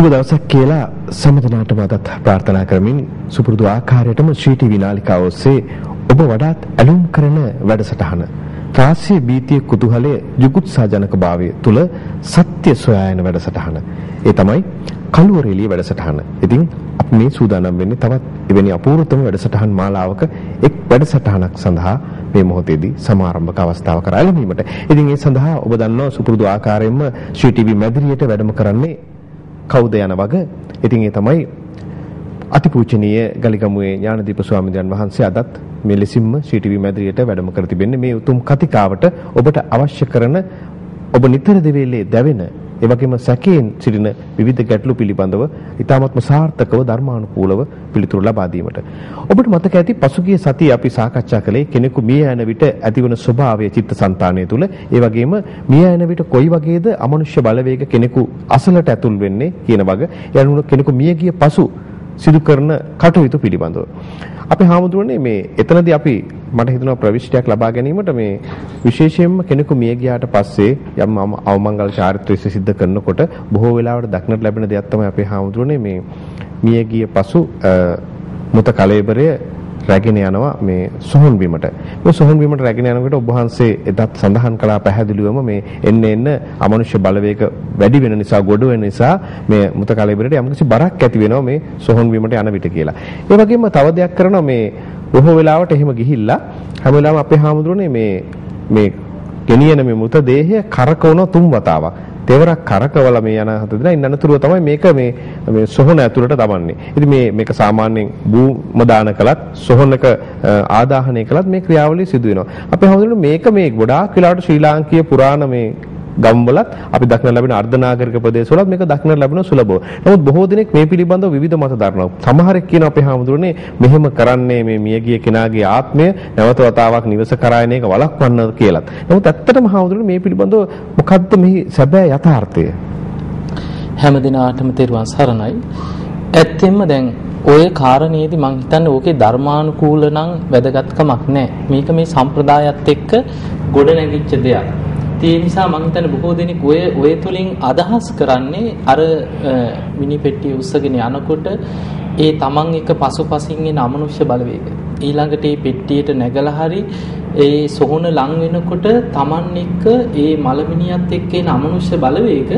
සුබ දවසක් කියලා සමදනාටම අදත් ප්‍රාර්ථනා කරමින් සුපුරුදු ආකාරයටම ශ්‍රී ටීවී නාලිකාව ඔස්සේ ඔබ වඩාත් ඇලුම් කරන වැඩසටහන ත්‍රාස්‍ය බීතිය කුතුහලයේ ජුගුත්සාජනක භාවය තුල සත්‍ය සොයා යන වැඩසටහන. ඒ තමයි කළුවරේලිය වැඩසටහන. ඉතින් අපි මේ සූදානම් වෙන්නේ තවත් එවැනි අපූර්වතම වැඩසටහන් මාලාවක එක් වැඩසටහනක් සඳහා මේ මොහොතේදී සමාරම්භක අවස්ථාව කරා ගැනීමට. ඉතින් ඒ සඳහා ඔබ දන්නවා සුපුරුදු ආකාරයෙන්ම ශ්‍රී ටීවී මැදිරියට වැඩම කරන්නේ කවුද යන වග. ඉතින් ඒ තමයි අතිපූජනීය ගලිගමුවේ ඥානදීප ස්වාමීන් වහන්සේ අදත් මේ ලෙසින්ම ශ්‍රී ටීවී මැදිරියට වැඩම කර තිබෙන්නේ මේ උතුම් කතිකාවට ඔබට අවශ්‍ය කරන ඔබ නිතර දෙවේලේ දැවෙන ඒ වගේම සැකයෙන් සිටින විවිධ ගැටලු පිළිබඳව ඊ타මත්ම සාර්ථකව ධර්මානුකූලව පිළිතුරු ලබා දීමට. ඔබට මතක ඇති පසුගිය සතියේ අපි සාකච්ඡා කළේ කෙනෙකු මිය යන විට ඇතිවන ස්වභාවය චිත්තසංතානය තුළ ඒ වගේම මිය යන විට කොයි වගේද අමනුෂ්‍ය බලවේග කෙනෙකු අසලට ඇතුල් වෙන්නේ කියන වග යනුන කෙනෙකු මිය ගිය පසු සිදු කරන කටයුතු පිළිබඳව. අපි හාමුදුරනේ මේ එතනදී අපි මට හිතෙනවා ප්‍රවිෂ්ටයක් ලබා ගැනීමට මේ විශේෂයෙන්ම කෙනෙකු මිය ගියාට පස්සේ යම් අවමංගල චාරිත්‍රය සිද්ධ කරනකොට බොහෝ වෙලාවට දක්නට ලැබෙන දෙයක් තමයි අපේ හාමුදුරනේ මේ මිය ගිය පසු මුත කලෙබරය රැගෙන යනවා මේ සොහොන් බිමට. මේ සොහොන් බිමට රැගෙන යනකොට ඔබ වහන්සේ එදත් සඳහන් කළා පැහැදිලිවම මේ එන්න එන්න අමනුෂ්‍ය බලවේග වැඩි වෙන නිසා ගොඩ වෙන නිසා මේ මුත කලෙබරට යම්කිසි බරක් ඇති වෙනවා මේ සොහොන් බිමට යන විට කියලා. ඒ වගේම තව දෙයක් කරනවා මේ බොහෝ වෙලාවට එහෙම ගිහිල්ලා හැම වෙලාවම අපේ හාමුදුරනේ මේ මේ ගෙනියන මේ මුත දේහය කරකවන තුන් වතාවක්. තෙවරක් කරකවලා මේ යන හත දෙනා ඉන්න අනතුරුව තමයි මේක මේ මේ සොහොන ඇතුළට දමන්නේ. ඉතින් මේ මේක සාමාන්‍යයෙන් භූම දාන කළත් සොහොනක ආදාහනය කළත් මේ ක්‍රියාවලිය සිදු වෙනවා. අපි හවුදුනේ මේක මේ ගොඩාක් වෙලාවට ශ්‍රී ලාංකීය පුරාණ මේ ගම්වලත් අපි දක්න ලැබෙන අර්ධනාගරික ප්‍රදේශවලත් මේක දක්න ලැබෙන සුලභව. නමුත් බොහෝ දෙනෙක් මේ පිළිබඳව විවිධ මත දරනවා. සමහරෙක් කියන අපේ හැමදෙරෝනේ මෙහෙම කරන්නේ මේ මියගිය කෙනාගේ ආත්මය නැවත වතාවක් නිවස කරා එන එක වළක්වන්න කියලාත්. නමුත් ඇත්තටම හැමදෙරෝනේ මේ පිළිබඳව මොකද්ද මේ සැබෑ යථාර්ථය? හැම දිනාටම තෙරුවන් සරණයි. ඇත්තෙන්ම දැන් ඔය කාරණේදී මං හිතන්නේ ඕකේ ධර්මානුකූල නම් වැදගත්කමක් නැහැ. මේක මේ සම්ප්‍රදායත් එක්ක ගොඩ නැගිච්ච දෙයක්. ඒ නිසා මම හිතන්නේ බොහෝ දෙනෙක් ඔය ඔය තුලින් අදහස් කරන්නේ අර මිනි පෙට්ටිය උස්සගෙන යනකොට ඒ තමන් එක පසුපසින් එන අමනුෂ්‍ය බලවේග. ඊළඟට මේ පෙට්ටියට නැගලා හරි ඒ සොහොන ලං වෙනකොට තමන් එක්ක ඒ මලමිනියත් එක්ක එන අමනුෂ්‍ය බලවේග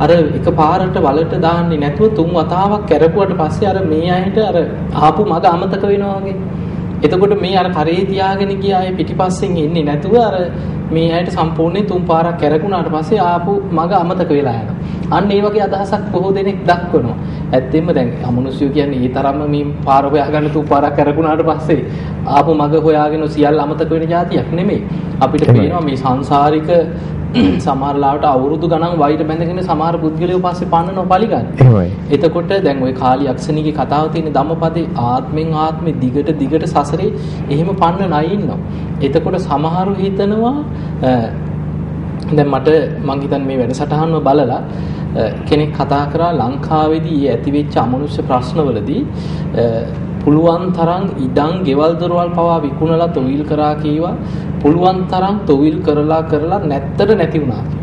අර එක පාරට වලට දාන්නේ නැතුව තුන් වතාවක් කැරපුවට පස්සේ අර මේ අයට අර ආපු මග අමතක වෙනවා වගේ. එතකොට මේ අර කරේ තියාගෙන ගිය අය පිටිපස්සෙන් එන්නේ නැතුව අර මේ ඇයට සම්පූර්ණයෙන් තුන් පාරක් කැරකුණාට පස්සේ ආපු මග අමතක වෙලා යනවා. අන්න ඒ වගේ අදහසක් බොහෝ දෙනෙක් දක්වනවා. ඇත්තෙන්ම දැන් අමනුෂ්‍යය කියන්නේ ඒ තරම්ම මේ පාර හොයාගන්න තු පාරක් කරකුණාට පස්සේ ආපු මග හොයාගෙන සියල්ල අමතක වෙන જાතියක් නෙමෙයි. අපිට පේනවා මේ සංසාරික සමහරලාට අවුරුදු ගණන් වෛර බැඳගෙන සමහර පුද්ගලයෝ පස්සේ පන්නනවා පලිගන්න. එහෙමයි. එතකොට දැන් ওই කාලි අක්ෂණීගේ කතාව තියෙන ධම්මපදේ ආත්මෙන් ආත්මෙ දිගට දිගට සසරේ එහෙම පන්නන අය ඉන්නවා. එතකොට සමහරු හිතනවා දැන් මට මං හිතන්නේ මේ වැඩසටහන්ව බලලා කෙනෙක් කතා කරා ලංකාවේදී ඇතිවෙච්ච අමනුෂ්‍ය ප්‍රශ්නවලදී පුළුවන් තරම් ඉඩම් ගෙවල් දොරවල් පවා විකුණලා තොවිල් කරා කීවා. පුළුවන් තරම් තොවිල් කරලා කරලා නැත්තට නැති වුණා.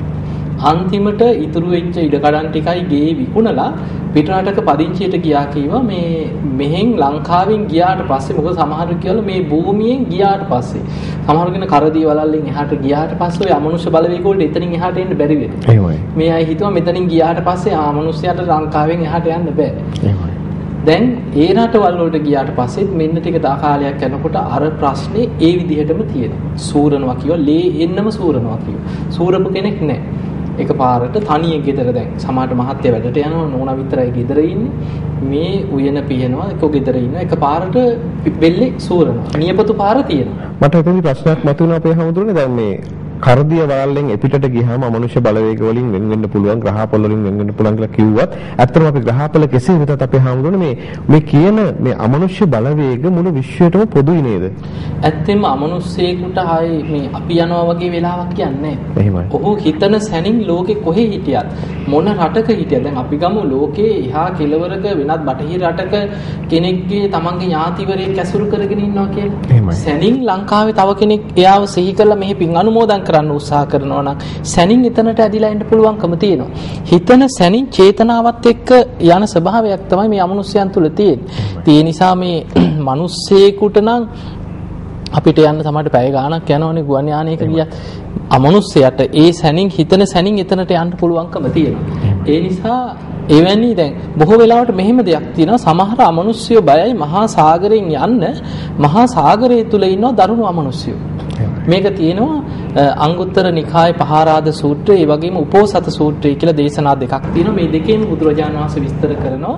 අන්තිමට ඉතුරු වෙච්ච ඉඩකඩම් ටිකයි ගේ විකුණලා පිටරටක පදිංචියට ගියා කීවා මේ මෙහෙන් ලංකාවෙන් ගියාට පස්සේ මොකද සමහර කියලා මේ භූමියෙන් ගියාට පස්සේ සමහර කෙන කරදී වලල්ලෙන් එහාට ගියාට පස්සේ ඔය අමනුෂ්‍ය බලවේග වලට එතනින් එහාට එන්න බැරි වෙනවා. එහෙමයි. මේ අය හිතුවා මෙතනින් ගියාට පස්සේ ආමනුෂ්‍යයට ලංකාවෙන් එහාට යන්න බෑ. එහෙමයි. දැන් ඒ රටවල් වලට ගියාට පස්සෙත් මෙන්න ටික කාලයක් යනකොට අර ප්‍රශ්නේ ඒ විදිහටම තියෙනවා. සූරනවා කියව ලේ එන්නම සූරනවා කියව. සූරපු කෙනෙක් නැහැ. එකපාරට තනියෙන් ගෙදර දැන්. සමහරට මහත්ය වැඩට යනවා නෝනා විතරයි ගෙදර ඉන්නේ. මේ උයන පියනවා එක ගෙදර ඉන්න එකපාරට වෙල්ලේ සූරනවා. නියපොතු පාර තියෙනවා. මට එතනදි ප්‍රශ්නයක් මතුවෙනවා අපේ හැමෝටම දැන් මේ කරදිය වලල්ලෙන් එපිටට ගියාම අමනුෂ්‍ය බලවේග වලින් වෙන් වෙන්න පුළුවන් ග්‍රහපොළ වලින් වෙන් වෙන්න පුළුවන් කියලා කිව්වත් ඇත්තටම අපි ග්‍රහපොළ කෙසේ වෙතත් අපේ හාමුදුරනේ මේ මේ කියන මේ අමනුෂ්‍ය බලවේග මුළු විශ්වයටම පොදුයි නේද? ඇත්තෙන්ම අමනුෂ්‍යයෙකුට ආයේ මේ අපි යනවා වගේ වෙලාවක් කියන්නේ එහෙමයි. ඔහු හිතන සැනින් ලෝකේ කොහේ හිටියත් මොන රටක හිටියද දැන් අපි ගමු ලෝකේ එහා කෙළවරක වෙනත් බටහිර රටක කෙනෙක්ගේ තමන්ගේ ඥාතිවරයෙක් ඇසුරු කරගෙන ඉන්නවා කියලා. සැනින් ලංකාවේ තව කෙනෙක් එයාව සිහි කරලා මෙහි පින් අනුමෝදන් කරන්න උත්සාහ කරනවා නම් සැනින් එතනට ඇදිලා එන්න පුළුවන්කම තියෙනවා. හිතන සැනින් චේතනාවත් එක්ක යන ස්වභාවයක් තමයි මේ අමනුෂ්‍යයන් තුල තියෙන්නේ. ඒ නිසා මේ මිනිස්සෙකුට නම් අපිට යන්න තමයි පැය ගාණක් යනවනේ ගුවන් යානයක ගියත් අමනුස්සයට ඒ සැනින් හිතන සැනින් එතනට යන්න පුළුවන්කම තියෙනවා. ඒ නිසා එවැනි දැන් බොහෝ වෙලාවට මෙහෙම දෙයක් තියෙනවා සමහර අමනුෂ්‍යය බයයි මහා සාගරයෙන් යන්න මහා සාගරය තුල ඉන්න දරුණු අමනුෂ්‍යයෝ. මේක තියෙනවා අංගුත්තර නිකාය පහාරාද සූත්‍රය ඒ වගේම උපෝසත සූත්‍රය කියලා දේශනා දෙකක් තියෙනවා. මේ දෙකේම බුදුරජාණන් වහන්සේ විස්තර කරනවා.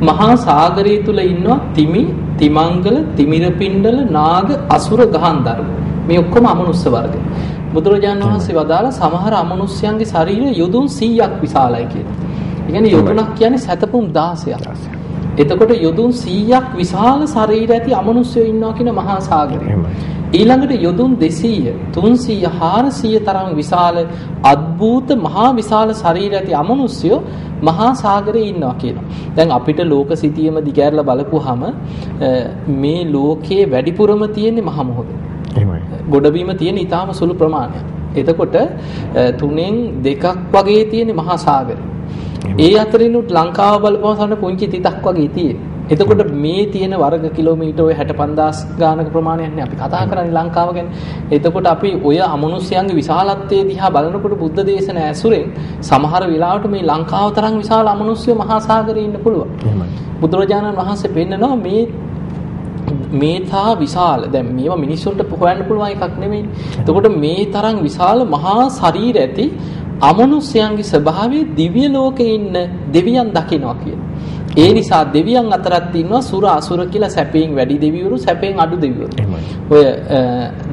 මහා සාගරය තුල ඉන්නවා තිමි තිමංගල තිමිරපිණ්ඩල නාග අසුර ගහන්දරු මේ ඔක්කොම අමනුෂ්‍ය වර්ග. බුදුරජාණන් වහන්සේ වදාළ සමහර අමනුෂ්‍යයන්ගේ ශරීරය යොදුන් 100ක් විශාලයි කියලා. ඒ කියන්නේ යොදුනක් කියන්නේ සැතපුම් 16ක්. එතකොට යොදුන් 100ක් විශාල ශරීර ඇති අමනුෂ්‍යයෝ ඉන්නවා කියන මහා සාගරේ. ඊළඟට යොදුන් 200 300 400 තරම් විශාල අద్භූත මහා විශාල ශරීර ඇති අමනුෂ්‍යයෝ මහා සාගරේ ඉන්නවා කියනවා. දැන් අපිට ලෝක සිටියම දිගෑරලා බලපුවාම මේ ලෝකයේ වැඩිපුරම තියෙන්නේ මහ මොහොත. එහෙමයි. ගොඩබිම තියෙන ඊටාම සුළු ප්‍රමාණයක්. එතකොට තුනෙන් දෙකක් වගේ තියෙන මහා සාගරය. ඒ අතරිනුත් ලංකාව බලපුවම සමහර පුංචි තිතක් වගේ තියෙන. එතකොට මේ තියෙන වර්ග කිලෝමීටර් ඔය 65000 ගානක ප්‍රමාණයක් නේ අපි කතා කරන්නේ ලංකාව ගැන. එතකොට අපි ඔය අමනුෂ්‍යයන්ගේ විශාලත්වයේ දිහා බලනකොට බුද්ධ දේශන ඇසුරෙන් සමහර වෙලාවට මේ ලංකාව තරම් විශාල අමනුෂ්‍ය මහා සාගරේ ඉන්න පුළුවන්. බුදුරජාණන් වහන්සේ පෙන්නනවා මේ මේ තා විශාල දැන් මේවා මිනිස්සුන්ට හොයන්න පුළුවන් එකක් නෙමෙයි. එතකොට මේ තරම් විශාල මහා ශරීර ඇති අමනුෂ්‍යයන්ගේ ස්වභාවය දිව්‍ය ලෝකේ ඉන්න දෙවියන් දකිනවා කියන. ඒ නිසා දෙවියන් අතරත් ඉන්නවා සුර අසුර කියලා සැපයෙන් වැඩි දෙවිවරු සැපයෙන් අඩු දෙවිවරු. ඔය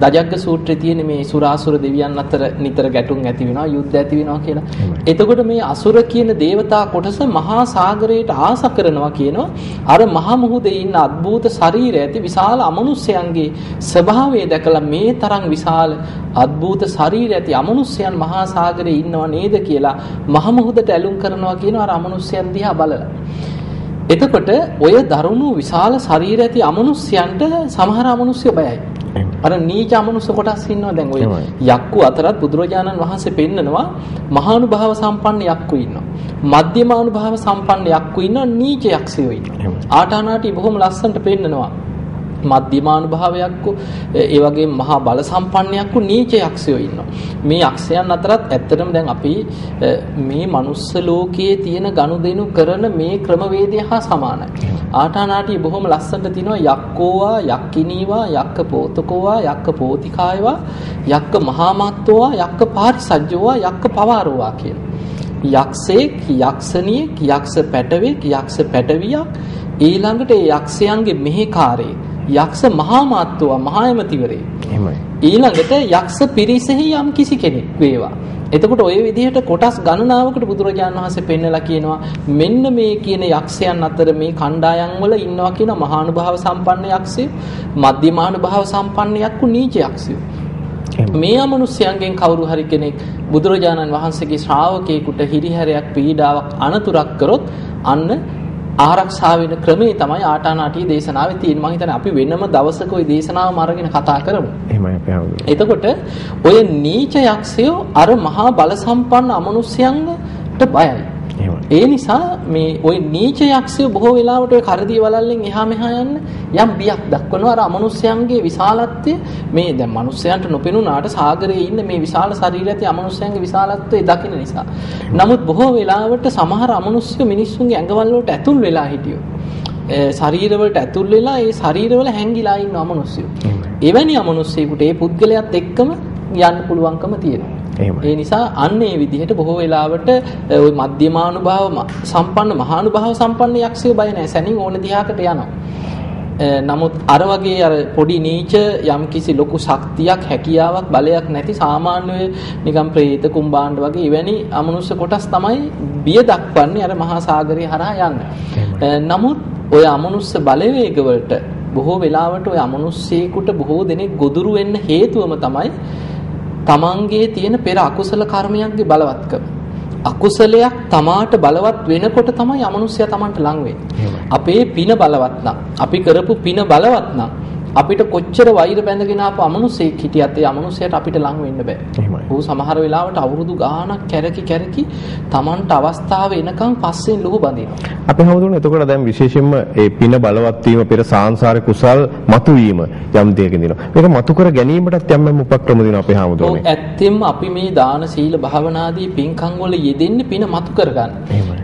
දජග්ග සූත්‍රයේ තියෙන මේ සුර අසුර දෙවියන් අතර නිතර ගැටුම් ඇති වෙනවා යුද්ධ ඇති වෙනවා කියලා. එතකොට මේ අසුර කියන దేవතා කොටස මහා සාගරයට ආස කරනවා කියනවා. අර මහා මුහුදේ ඉන්න අద్භූත ශරීරය ඇති විශාල අමනුෂ්‍යයන්ගේ ස්වභාවය දැකලා මේ තරම් විශාල අద్භූත ශරීරය ඇති අමනුෂ්‍යයන් මහා සාගරේ ඉන්නව නේද කියලා මහා මුහුදට ඇලුම් කරනවා කියනවා අර අමනුෂ්‍යයන් දිහා බලලා. එතකොට ඔය දරුණු විශාල ශරීර ඇති අමනුෂ්‍යයන්ට සමහර අමනුෂ්‍ය බයයි. අර නීච අමනුෂ්‍ය කොටස් ඉන්නවා දැන් ඔය යක්කු අතරත් බුදුරජාණන් වහන්සේ පෙන්නනවා මහානුභාව සම්පන්න යක්කු ඉන්නවා. මධ්‍යමානුභාව සම්පන්න යක්කු ඉන්නවා නීච යක්ෂයෝ ඉන්නවා. ආටානාටි බොහොම ලස්සනට පෙන්නනවා. මධ්‍යමානුභාවයක් ඒ වගේ මහා බල සම්පන්නයක් නීච යක්ෂයෝ ඉන්නවා. මේ යක්ෂයන් අතරත් ඇත්තටම දැන් අපි මේ මනුස්ස ලෝකයේ තියෙන ගනුදෙනු කරන මේ ක්‍රමවේදය හා සමානයි. ආටානාටි බොහොම ලස්සනට තිනවා යක්කෝවා යක්කිනීවා යක්ක පෝතකෝවා යක්ක පෝතිකායවා යක්ක මහාමත්තෝවා යක්ක පාරිසජ්ජෝවා යක්ක පවාරෝවා කියන. යක්ෂයෙක් යක්ෂණියෙක් යක්ෂ පැටවෙක් යක්ෂ පැටවියක් ඊළඟට ඒ යක්ෂයන්ගේ මෙහෙකාරයෙක් යක්ෂ මහා මාත්තුවා මහා ඇමතිවරේ. එහෙමයි. ඊළඟට යක්ෂ පිරිසෙහි යම් කිසි කෙනෙක් වේවා. එතකොට ওই විදිහට කොටස් ගණනාවකට බුදුරජාණන් වහන්සේ පෙන්නලා කියනවා මෙන්න මේ කියන යක්ෂයන් අතර මේ කණ්ඩායම් වල ඉන්නවා කියන මහානුභාව සම්පන්න යක්ෂය, මධ්‍යමානුභාව සම්පන්න යක්කු නීච යක්ෂයෝ. මේ අමනුෂ්‍යයන්ගෙන් කවුරු හරි කෙනෙක් බුදුරජාණන් වහන්සේගේ ශ්‍රාවකයෙකුට හිරිහැරයක් පීඩාවක් අනතුරක් කරොත් අන්න ආරක්ෂා වෙන ක්‍රමේ තමයි ආටානාටිය දේශනාවේ තියෙන්නේ. මම හිතන්නේ අපි වෙනම දවසක ওই දේශනාවම අරගෙන කතා කරමු. එහෙමයි අපි හවුද. එතකොට ඔය නීච යක්ෂයෝ අර මහා බල සම්පන්න අමනුෂ්‍යයන්ට බයයි. ඒ නිසා මේ ওই නීච යක්ෂය බොහෝ වෙලාවට ඔය කරදී වලල්ලෙන් එහා මෙහා යන්න යම් බියක් දක්වනවා අර අමනුෂ්‍යයන්ගේ විශාලත්වය මේ දැන් මනුෂ්‍යයන්ට නොපෙනුනාට සාගරයේ ඉන්න මේ විශාල ශරීර ඇති අමනුෂ්‍යයන්ගේ විශාලත්වය දකින නිසා. නමුත් බොහෝ වෙලාවට සමහර අමනුෂ්‍ය මිනිස්සුන්ගේ ඇඟවල වලට ඇතුල් වෙලා හිටියෝ. ශරීරවලට ඇතුල් වෙලා ඒ ශරීරවල හැංගිලා ඉන්න අමනුෂ්‍යයෝ. එවැනි අමනුෂ්‍යයෙකුට ඒ පුද්ගලයාත් එක්කම යන්න පුළුවන්කම තියෙනවා. ඒ නිසා අන්න ඒ විදිහට බොහෝ වෙලාවට ওই මධ්‍යමානුභාව සම්පන්න මහානුභාව සම්පන්න යක්ෂයෝ බය නැහැ. සැනින් ඕන දිහාකට යනවා. නමුත් අර වගේ අර පොඩි නීච යම් කිසි ලොකු ශක්තියක් හැකියාවක් බලයක් නැති සාමාන්‍ය නිකම් ප්‍රේත කුම්බාණ්ඩ වගේ එවැනි අමනුෂ්‍ය කොටස් තමයි බිය දක්වන්නේ අර මහා සාගරය හරහා යන්න. නමුත් ඔය අමනුෂ්‍ය බලවේග වලට බොහෝ වෙලාවට ඔය අමනුෂ්‍යයෙකුට බොහෝ දෙනෙක් ගොදුරු වෙන්න හේතුවම තමයි තමන්ගේ තියෙන පෙර අකුසල කර්මයන්ගේ බලවත්කම. අකුසලයක් තමාට බලවත් වෙනකොට තමයි අමනුෂ්‍යයා තමන්ට ලං අපේ පින බලවත් අපි කරපු පින බලවත් අපිට කොච්චර වෛර බැඳගෙන ආපු අමනුෂයෙක් හිටියත් ඒ අමනුෂයාට අපිට ලං වෙන්න බෑ. එහෙමයි. ඌ සමහර වෙලාවට අවුරුදු ගාණක් කැරකි කැරකි Tamanට අවස්ථාව එනකන් පස්සෙන් ලුහු බඳිනවා. අපි හමුදුනේ එතකොට දැන් විශේෂයෙන්ම ඒ පින බලවත් වීම පෙර සාංශාරික කුසල් මතුවීම යම් දෙයකින් දිනවා. මේක මතු කර ගැනීමටත් යම් යම් උපක්‍රම දිනවා අපි ඔව් හමුදුනේ. ඇත්තෙන්ම අපි මේ දාන සීල භාවනාදී පින්කම් වල යෙදෙන්නේ පින මතු කරගන්න.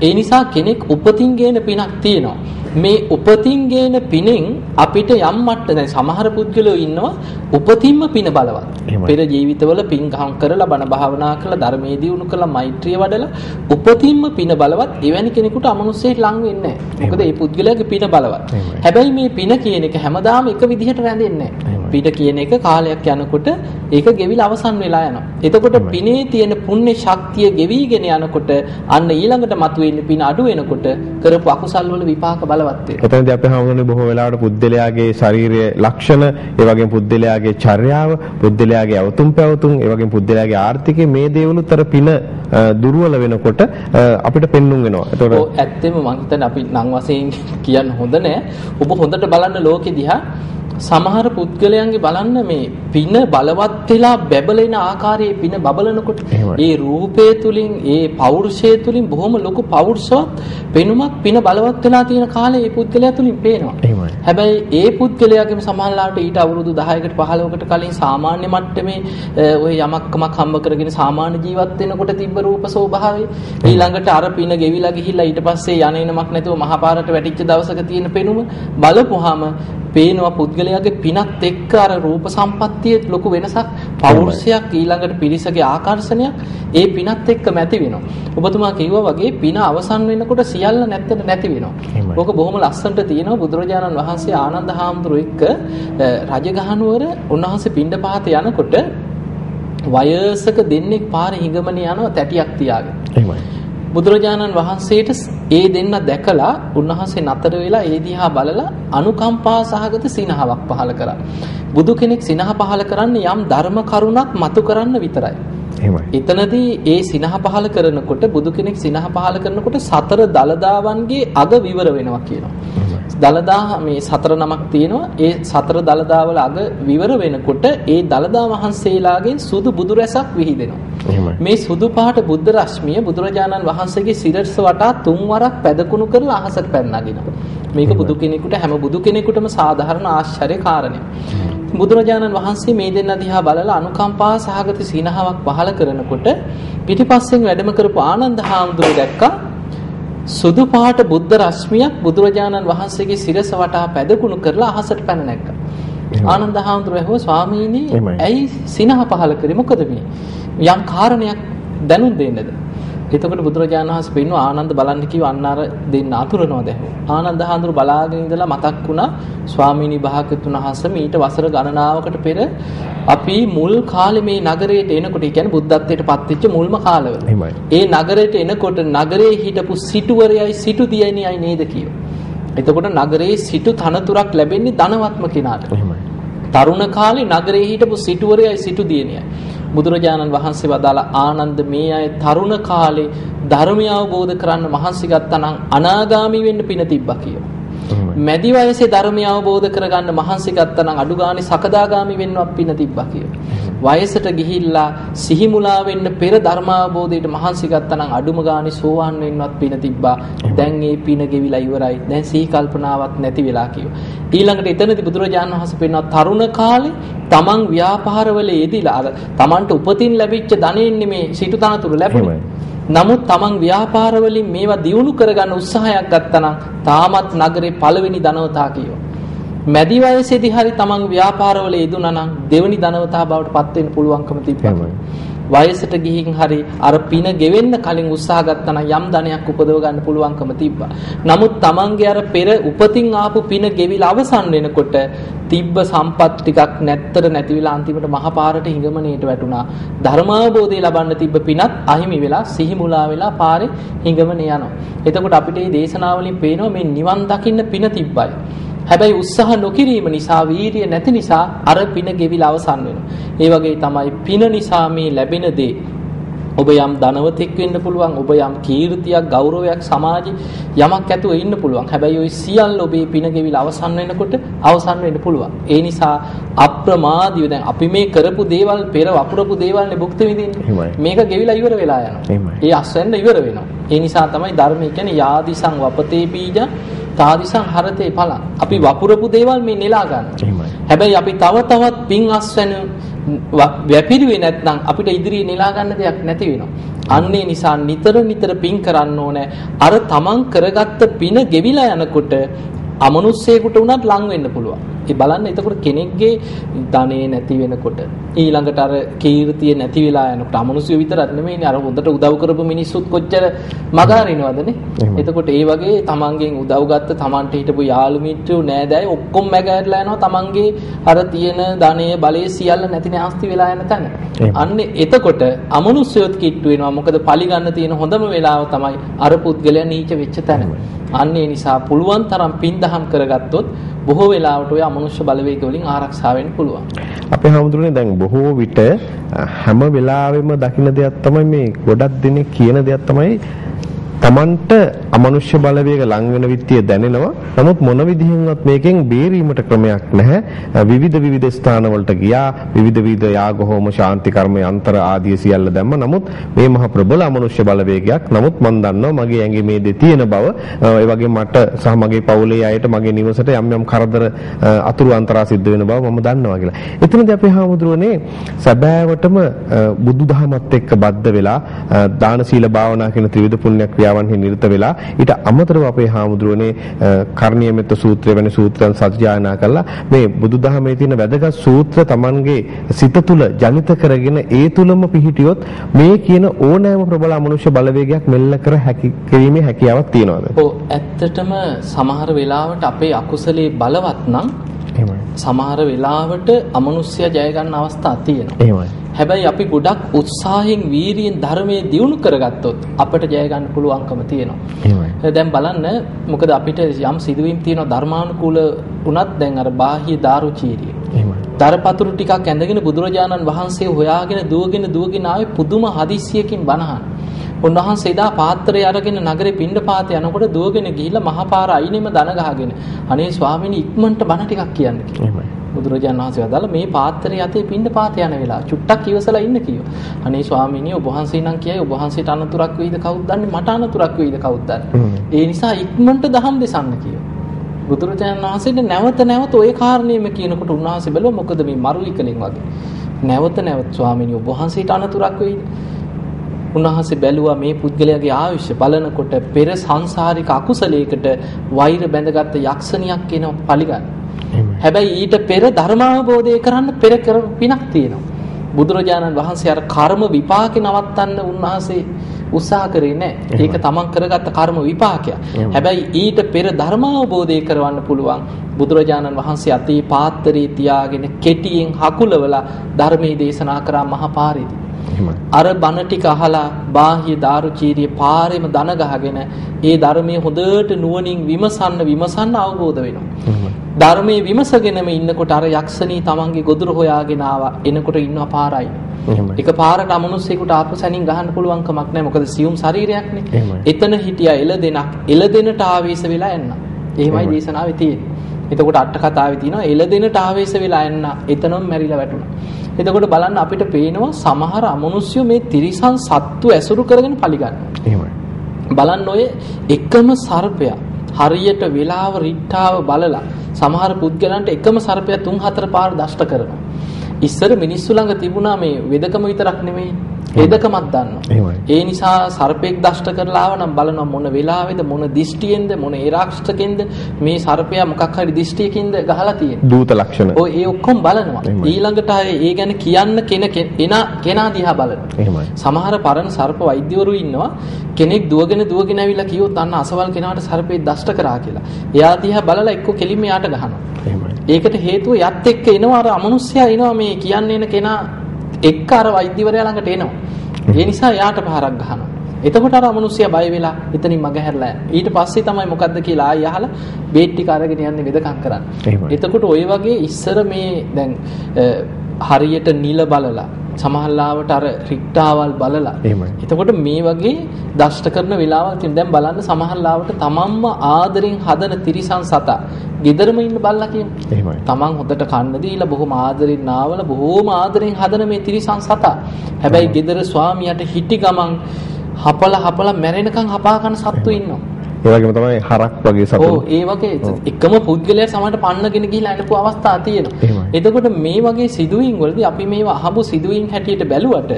ඒ නිසා කෙනෙක් උපතින් ගේන පිනක් තියෙනවා. මේ උපතින් ගේන පිනෙන් අපිට යම් මට්ට දැන් සමහර පුද්ගලයෝ ඉන්නවා උපතින්ම පින බලවත්. පෙර ජීවිතවල පින්කම් කරලා බණ භාවනා කරලා ධර්මයේ දියුණු කරලා මෛත්‍රිය වඩලා උපතින්ම පින බලවත් එවැනි කෙනෙකුට අමනුස්සයෙක් ලං වෙන්නේ නැහැ. මොකද ඒ පුද්ගලයාගේ පින බලවත්. හැබැයි මේ පින කියන එක හැමදාම එක විදිහට රැඳෙන්නේ නැහැ. පිට කියන එක කාලයක් යනකොට ඒක ගෙවිලා අවසන් වෙලා යනවා. එතකොට. පිනේ තියෙන පුණ්‍ය ශක්තිය ගෙවිගෙන යනකොට අන්න ඊළඟට මතුවෙන්නේ පින අඩු වෙනකොට කරපු අකුසල් වල විපාක බලවත් වෙනවා. එතනදී අපි හමුදුනේ බොහෝ වෙලාවට පුද්දලයාගේ ශාරීරියේ ලක්ෂණ, ඒ වගේම පුද්දලයාගේ චර්යාව, පුද්දලයාගේ අවතුම් පැවතුම්, ඒ වගේම පුද්දලයාගේ ආර්ථිකය මේ දේවලුත් අර පින දුර්වල වෙනකොට අපිට පෙන්눔 වෙනවා. ඔව් එතකොට ඇත්තෙම මං හිතන්නේ අපි නම් වශයෙන් කියන්න හොඳ නෑ. ඔබ හොඳට බලන්න ලෝකෙ දිහා සමහර පුද්ගලයන්ගේ බලන්න මේ පින බලවත් වෙලා බැබලෙන ආකාරයේ පින බබලනකොට. ඒ රූපය තුලින් ඒ පෞරුෂය තුලින් බොහොම ලොකු පෞරුෂවත් පෙනුමක් පින බලවත් වෙලා තියෙන කාලේ ඒ පුද්ගලයා තුලින් පේනවා. හැබැයි ඒ පුද්ගලයාගේම සමහරලාට ඊට අවුරුදු 10කට 15කට කලින් සාමාන්‍ය මට්ටමේ ඔය යමක්කමක් හම්බ කරගෙන සාමාන්‍ය ජීවත් වෙනකොට තිබ්බ රූප ස්වභාවය ඊළඟට අර පින ගෙවිලා ගිහිල්ලා ඊට පස්සේ යන්නේනමක් නැතුව මහපාරට වැටිච්ච දවසක තියෙන පෙනුම බලපුවාම පේනවා පුද්ගලයාගේ පිනත් එක්ක අර රූප සම්පත්තියේ ලොකු වෙනසක් පෞරුෂයක් ඊළඟට පිරිසගේ ආකර්ෂණයක් ඒ පිනත් එක්කම ඇති වෙනවා. ඔබතුමා කිව්වා වගේ පින අවසන් වෙනකොට සියල්ල නැත්තට නැති වෙනවා. ඕක බොහොම ලස්සනට තියෙනවා බුදුරජාණන් වහන්සේ ආනන්ද හාමුදුරුවෝ එක්ක රජගහනුවර උන්වහන්සේ පිණ්ඩපාත යනකොට වයසක දෙන්නෙක් පාරේ හිඟමන යනවා තැටියක් තියාගෙන. එහෙමයි. බුදුරජාණන් වහන්සේට ඒ දෙන්න දැකලා උන්වහන්සේ නතර වෙලා ඒ දිහා බලලා අනුකම්පා සහගත සිනහවක් පහල කරා. බුදු කෙනෙක් සිනහ පහල කරන්නේ යම් ධර්ම කරුණක් මතු කරන්න විතරයි. එහෙමයි. එතනදී ඒ සිනහ පහල කරනකොට බුදු කෙනෙක් සිනහ පහල කරනකොට සතර දලදාවන්ගේ අග විවර වෙනවා කියනවා. දලදා මේ සතර නමක් තියෙනවා. ඒ සතර දලදාවල අග විවර වෙනකොට ඒ දලදා වහන්සේලාගෙන් සුදු බුදු රැසක් විහිදෙනවා. මේ සුදු පාට බුද්ධ රශ්මිය බුදුරජාණන් වහන්සේගේ සිරස්ස වටා තුන් වරක් පැදකුණු කරලා අහසට පැන නගිනවා. මේක බුදු කෙනෙකුට හැම බුදු කෙනෙකුටම සාධාරණ ආශ්චර්ය කාරණයක්. බුදුරජාණන් වහන්සේ මේ දෙන්න දිහා බලලා අනුකම්පා සහගත සීනහාවක් පහල කරනකොට පිටිපස්සෙන් වැඩම කරපු ආනන්ද හාමුදුරුවෝ දැක්කා සුදු පාට බුද්ධ රශ්මියක් බුදුරජාණන් වහන්සේගේ සිරස වටා පැදකුණු කරලා අහසට පැන නැග්ගා. ආනන්ද හාමුදුරුවෝ ඇහුවා ස්වාමීනි. ඇයි සිනහ පහල කරේ මොකද මේ යම් කාරණයක් දැනුම් දෙන්නද එතකොට බුදුරජාණන් වහන්සේ පෙන්වුවා ආනන්ද බලන්න කිව්ව අන්න අර දෙන්න අතුරනවද ඇහුවා ආනන්ද හාමුදුරු බලාගෙන ඉඳලා මතක් වුණා ස්වාමීනි භාග්‍යතුන් වහන්සේ මීට වසර ගණනාවකට පෙර අපි මුල් කාලේ මේ නගරයට එනකොට ඒ කියන්නේ බුද්ධත්වයට පත්වෙච්ච මුල්ම කාලවල. ඒ නගරයට එනකොට නගරේ හිටපු සිටුවරයයි සිටු දියණියයි නේද කියෝ එතකොට නගරේ සිටු තනතුරක් ලැබෙන්නේ ධනවත්ම කෙනාට. තරුණ කාලේ නගරේ හිටපු සිටුවරයයි සිටු දියණියයි. බුදුරජාණන් වහන්සේ වදාළ ආනන්ද මේ අය තරුණ කාලේ ධර්මය අවබෝධ කරන්න මහන්සි ගත්තා නම් අනාගාමී වෙන්න පින තිබ්බා කියනවා. මැදි වයසේ ධර්මය අවබෝධ කරගන්න මහන්සි ගත්තා නම් අඩු ගානේ සකදාගාමී වෙන්නවත් පින තිබ්බා කියනවා. වයසට ගිහිල්ලා සිහිමුලා වෙන්න පෙර ධර්මාවබෝධයට මහන්සි ගත්තා නම් අඩුම ගානේ සෝවාන් වෙන්නවත් පින තිබ්බා. දැන් ඒ පින ගෙවිලා ඉවරයි. දැන් සිහි කල්පනාවක් නැති වෙලා කියෝ. ඊළඟට එතනදී බුදුරජාණන් වහන්සේ පෙන්වනවා තරුණ කාලේ තමන් ව්‍යාපාරවල යෙදිලා අර තමන්ට උපතින් ලැබිච්ච ධනෙන් මේ සිටු තනතුරු ලැබුණේ. නමුත් තමන් ව්‍යාපාර වලින් මේවා දියුණු කරගන්න උත්සාහයක් ගත්තා නම් තාමත් නගරේ පළවෙනි ධනවතා කියෝ. මැදි වයසේදී හරි තමන් ව්‍යාපාරවල යෙදුණා නම් දෙවෙනි ධනවතා බවට පත් වෙන්න පුළුවන්කම තිබ්බා. එහෙමයි. වයසට ගිහින් හරි අර පින ගෙවෙන්න කලින් උත්සාහ ගත්තා නම් යම් ධනයක් උපදව ගන්න පුළුවන්කම තිබ්බා. නමුත් තමන්ගේ අර පෙර උපතින් ආපු පින ගෙවිලා අවසන් වෙනකොට තිබ්බ සම්පත් ටිකක් නැත්තර නැති වෙලා අන්තිමට මහපාරට හිඟමනේට වැටුණා. ධර්මාවබෝධය ලබන්න තිබ්බ පිනත් අහිමි වෙලා සිහි මුලා වෙලා පාරේ හිඟමනේ යනවා. එතකොට අපිට මේ දේශනාවලින් පේනවා මේ නිවන් දකින්න පින තිබ්බයි. හැබැයි උත්සාහ නොකිරීම නිසා වීරිය නැති නිසා අර පින ගෙවිලා අවසන් වෙනවා. ඒ වගේ තමයි පින නිසා මේ ලැබෙන දේ. ඔබ යම් ධනවතෙක් වෙන්න පුළුවන් ඔබ යම් කීර්තියක් ගෞරවයක් සමාජයේ යමක් ඇතුව ඉන්න පුළුවන්. හැබැයි ওই සියල්ල ඔබේ පින ගෙවිලා අවසන් වෙනකොට අවසන් වෙන්න පුළුවන්. ඒ නිසා අප්‍රමාදීව දැන් අපි මේ කරපු දේවල් පෙර වපුරපු දේවල්නේ භුක්ති විඳින්නේ. මේක ගෙවිලා ඉවර වෙලා යනවා. ඒ අස්වෙන්න ඉවර වෙනවා. ඒ නිසා තමයි ධර්මය කියන්නේ යාදිසං වපතේ බීජ තාදිසං හරතේ ඵල අපි වපුරපු දේවල් මේ නෙලා ගන්න හැබැයි අපි තව තවත් පින් අස්වැන වැපිරුවේ නැත්නම් අපිට ඉදිරියේ නෙලා ගන්න දෙයක් නැති වෙනවා. අන්නේ නිසා නිතර නිතර පින් කරන්න ඕනේ. අර තමන් කරගත්ත පින ගෙවිලා යනකොට අමනුස්සයෙකුට උනත් ලං වෙන්න පුළුවන්. ඒ බලන්න එතකොට කෙනෙක්ගේ ධනෙ නැති වෙනකොට ඊළඟට අර කීර්තිය නැති වෙලා යනකොට අමනුෂ්‍ය විතරක් නෙමෙයිනේ අර හොඳට උදව් කරපු මිනිස්සුත් කොච්චර මගහරිනවදනේ. එතකොට ඒ වගේ තමන්ගෙන් උදව් ගත්ත තමන්ට හිටපු යාළු මිත්‍රයෝ නෑදෑයෝ ඔක්කොම මැගහැරලා යනවා තමන්ගේ අර තියෙන ධනෙ බලය සියල්ල නැති නැස්ති වෙලා යන තැන. අන්න එතකොට අමනුෂ්‍යයොත් කිට්ටු වෙනවා. මොකද පලි ගන්න තියෙන හොඳම වෙලාව තමයි අර පුද්ගලයා නීච වෙච්ච තැන. අන්න ඒ නිසා පුළුවන් තරම් පින් දහම් කරගත්තොත් බොහෝ වෙලාවට ඔය අමනුෂ්‍ය බලවේග වලින් ආරක්ෂා වෙන්න පුළුවන්. අපේ හැමදෙරේ දැන් බොහෝ විට හැම වෙලාවෙම දකින්න දෙයක් තමයි මේ ගොඩක් දෙනෙක් කියන දෙයක් තමයි Tamanට අමනුෂ්‍ය බලවේග ලං වෙන විත්තිය දැනෙනවා. නමුත් මොන විදිහින්වත් මේකෙන් බේරීමට ක්‍රමයක් නැහැ. විවිධ විවිධ ස්ථානවලට ගියා. විවිධ විවිධ යාග හෝම ශාන්ති කර්ම යන්ත්‍ර ආදී සියල්ල දැම්ම. නමුත් මේ මහ ප්‍රබල අමනුෂ්‍ය බලවේගයක්. නමුත් මම දන්නවා මගේ ඇඟේ මේ දේ තියෙන බව. ඒ වගේ මට සහ මගේ පවුලේ අයට මගේ නිවසට යම් යම් කරදර අතුරු අන්තරා සිද්ධ වෙන බව මම දන්නවා කියලා. එතනදී අපේ හාමුදුරුවනේ සැබෑවටම බුදුදහමත් එක්ක බද්ධ වෙලා දාන සීල භාවනා කියන ත්‍රිවිධ පුණ්‍ය ක්‍රියාවන්හි නිරත වෙලා ඊට අමතරව අපේ හාමුදුරුවනේ කර්ණීය මෙත්ත සූත්‍රය වැනි සූත්‍රයන් සත්‍යයනා කළා මේ බුදුදහමේ තියෙන වැදගත් සූත්‍ර Tamanගේ සිත තුළ ජනිත කරගෙන ඒ තුලම පිහිටියොත් මේ කියන ඕනෑම ප්‍රබල අමනුෂ්‍ය බලවේගයක් මෙල්ල කර හැකි කිරීමේ හැකියාවක් තියනවාද? ඔව් ඇත්තටම සමහර වෙලාවට අපේ අකුසලේ බලවත් නම් එහෙමයි. සමහර වෙලාවට අමනුෂ්‍ය ජය ගන්න අවස්ථා තියෙනවා. එහෙමයි. හැබැයි අපි ගොඩක් උත්සාහයෙන් වීරියෙන් ධර්මයේ දියුණු කරගත්තොත් අපිට ජය ගන්න පුළුවන්කම තියෙනවා. එහෙමයි. දැන් බලන්න මොකද අපිට යම් සිදුවීම් තියෙනවා ධර්මානුකූල වුණත් දැන් අර බාහ්‍ය දාරුචීරිය. එහෙමයි. දරපතුරු ටිකක් ඇඳගෙන බුදුරජාණන් වහන්සේ හොයාගෙන දුවගෙන දුවගෙන ආවේ පුදුම හදිස්සියකින් බණහන්. උන්වහන්සේ එදා පාත්‍රය අරගෙන නගරේ පිණ්ඩපාත යනකොට දුවගෙන ගිහිල්ලා මහපාර අයිනෙම දන ගහගෙන අනේ ස්වාමීනි ඉක්මනට බණ ටිකක් කියන්න කිව්වා. බුදුරජාණන් වහන්සේ වදාලා මේ පාත්‍රය යතේ පිණ්ඩපාත යන වෙලාව චුට්ටක් ඉවසලා ඉන්න කිව්වා. අනේ ස්වාමීනි ඔබ වහන්සේ නම් කියයි ඔබ වහන්සේට අනතුරක් වෙයිද කවුද දන්නේ මට අනතුරක් වෙයිද කවුද දන්නේ. ඒ නිසා ඉක්මනට දහම් දෙසන්න කිව්වා. බුදුරජාණන් වහන්සේට නැවත නැවත ওই කාරණේම කියනකොට උන්වහන්සේ බැලුවා මොකද මේ මරුලිකලෙන් වගේ. නැවත නැවත ස්වාමීනි ඔබ වහන්සේට අනතුරක් වෙයිද? උන්වහන්සේ බැලුවා මේ පුද්ගලයාගේ ආයුෂ බලනකොට පෙර සංසාරික අකුසලයකට වෛර බැඳගත් යක්ෂණියක් කියන පරිගන්න. හැබැයි ඊට පෙර ධර්මාවබෝධය කරන්න පෙර කරපු පිනක් තියෙනවා. බුදුරජාණන් වහන්සේ අර කර්ම විපාකේ නවත්තන්න උන්වහන්සේ උත්සාහ කරේ නැහැ. ඒක තමන් කරගත්ත කර්ම විපාකයක්. හැබැයි ඊට පෙර ධර්මාවබෝධය කරවන්න පුළුවන් බුදුරජාණන් වහන්සේ අතේ පාත්‍රයේ තියාගෙන කෙටියෙන් හකුලවලා ධර්මයේ දේශනා කරා මහා පාරේදී. අර බණ ටික අහලා බාහ්‍ය දාරුචීරිය පාරෙම දන ගහගෙන ඒ ධර්මයේ හොඳට නුවණින් විමසන්න විමසන්න අවබෝධ වෙනවා. ධර්මයේ විමසගෙනම ඉන්නකොට අර යක්ෂණී තමන්ගේ ගොදුර හොයාගෙන ආවා. එනකොට ඉන්නවා පාරයි. එක පාරට අමනුස්සයෙකුට ආපු සැනින් ගහන්න පුළුවන් කමක් නැහැ. මොකද සියුම් ශරීරයක්නේ. එතන හිටියා එළදෙනක්. එළදෙනට ආවේශ වෙලා එන්න. එහෙමයි දේශනාවේ තියෙන්නේ. එතකොට අට කතාවේ තියෙනවා එළදෙනට ආවේශ වෙලා එන්න. එතනම මැරිලා වැටුණා. එතකොට බලන්න අපිට පේනවා සමහර අමනුෂ්‍ය මේ තිරිසන් සත්තු ඇසුරු කරගෙන පලිගන්නවා. එහෙමයි. බලන්න ඔය එකම සර්පයා හරියට වෙලාව රිට්ටාව බලලා සමහර පුද්ගලයන්ට එකම සර්පයා තුන් හතර පාර දෂ්ට කරනවා. ඉස්සර මිනිස්සු ළඟ තිබුණා මේ වෙදකම විතරක් නෙමෙයි වේදකමක් දන්නවා. ඒ නිසා සර්පෙක් දෂ්ට කරලා ආව නම් බලනවා මොන වෙලාවේද මොන දිෂ්ටියෙන්ද මොන ඒරාක්ෂකෙන්ද මේ සර්පයා මොකක් හරි දිෂ්ටියකින්ද ගහලා තියෙන්නේ. දූත ලක්ෂණ. ඔය ඒ ඔක්කොම බලනවා. ඊළඟට ඒ ගැන කියන්න කෙන කෙනා දිහා බලනවා. සමහර පරණ සර්ප වෛද්‍යවරු ඉන්නවා කෙනෙක් දුවගෙන දුවගෙන ඇවිල්ලා කිව්වොත් අන්න අසවල් කෙනාට සර්පෙක් දෂ්ට කරා කියලා. එයා දිහා බලලා එක්ක කෙලින්ම යාට ගහනවා. ඒකට හේතුව යත් එක්ක එනවා අර අමනුෂ්‍යයා එනවා මේ කියන්නේ එන කෙනා එක්ක අර වෛද්‍යවරයා ළඟට එනවා. ඒ නිසා යාට පහරක් ගහනවා. එතකොට අර අමනුෂ්‍යයා බය වෙලා එතනින් මග හැරලා ඊට පස්සේ තමයි මොකද්ද කියලා ආයෙ අහලා බේත් ටික අරගෙන යන්නේ වෙදකම් කරන්න. එතකොට ওই වගේ ඉස්සර මේ දැන් හරියට නිල බලලා සමහරලාවට අර රික්ටාවල් බලලා. එතකොට මේ වගේ දෂ්ට කරන වෙලාවල් තියෙන. දැන් බලන්න සමහරලාවට තමන්ම ආදරෙන් හදන තිරිසන් සතා. ගෙදරම ඉන්න බල්ලා කියන්නේ. තමන් හොඳට කන්න දීලා බොහොම ආදරෙන් නාවල බොහොම ආදරෙන් හදන මේ තිරිසන් සතා. හැබැයි ගෙදර ස්වාමියාට හිටි ගමන් හපලා හපලා මැරෙනකන් හපා කන සත්තු ඉන්නවා. ඒ වගේම තමයි හරක් වගේ සතුන්. ඔව් ඒ වගේ එකම පුද්ගලයා සමහරට පන්නගෙන ගිහිලා එනපු අවස්ථා තියෙනවා. එතකොට මේ වගේ සිදුවීම් වලදී අපි මේවා අහපු සිදුවීම් හැටියට බැලුවට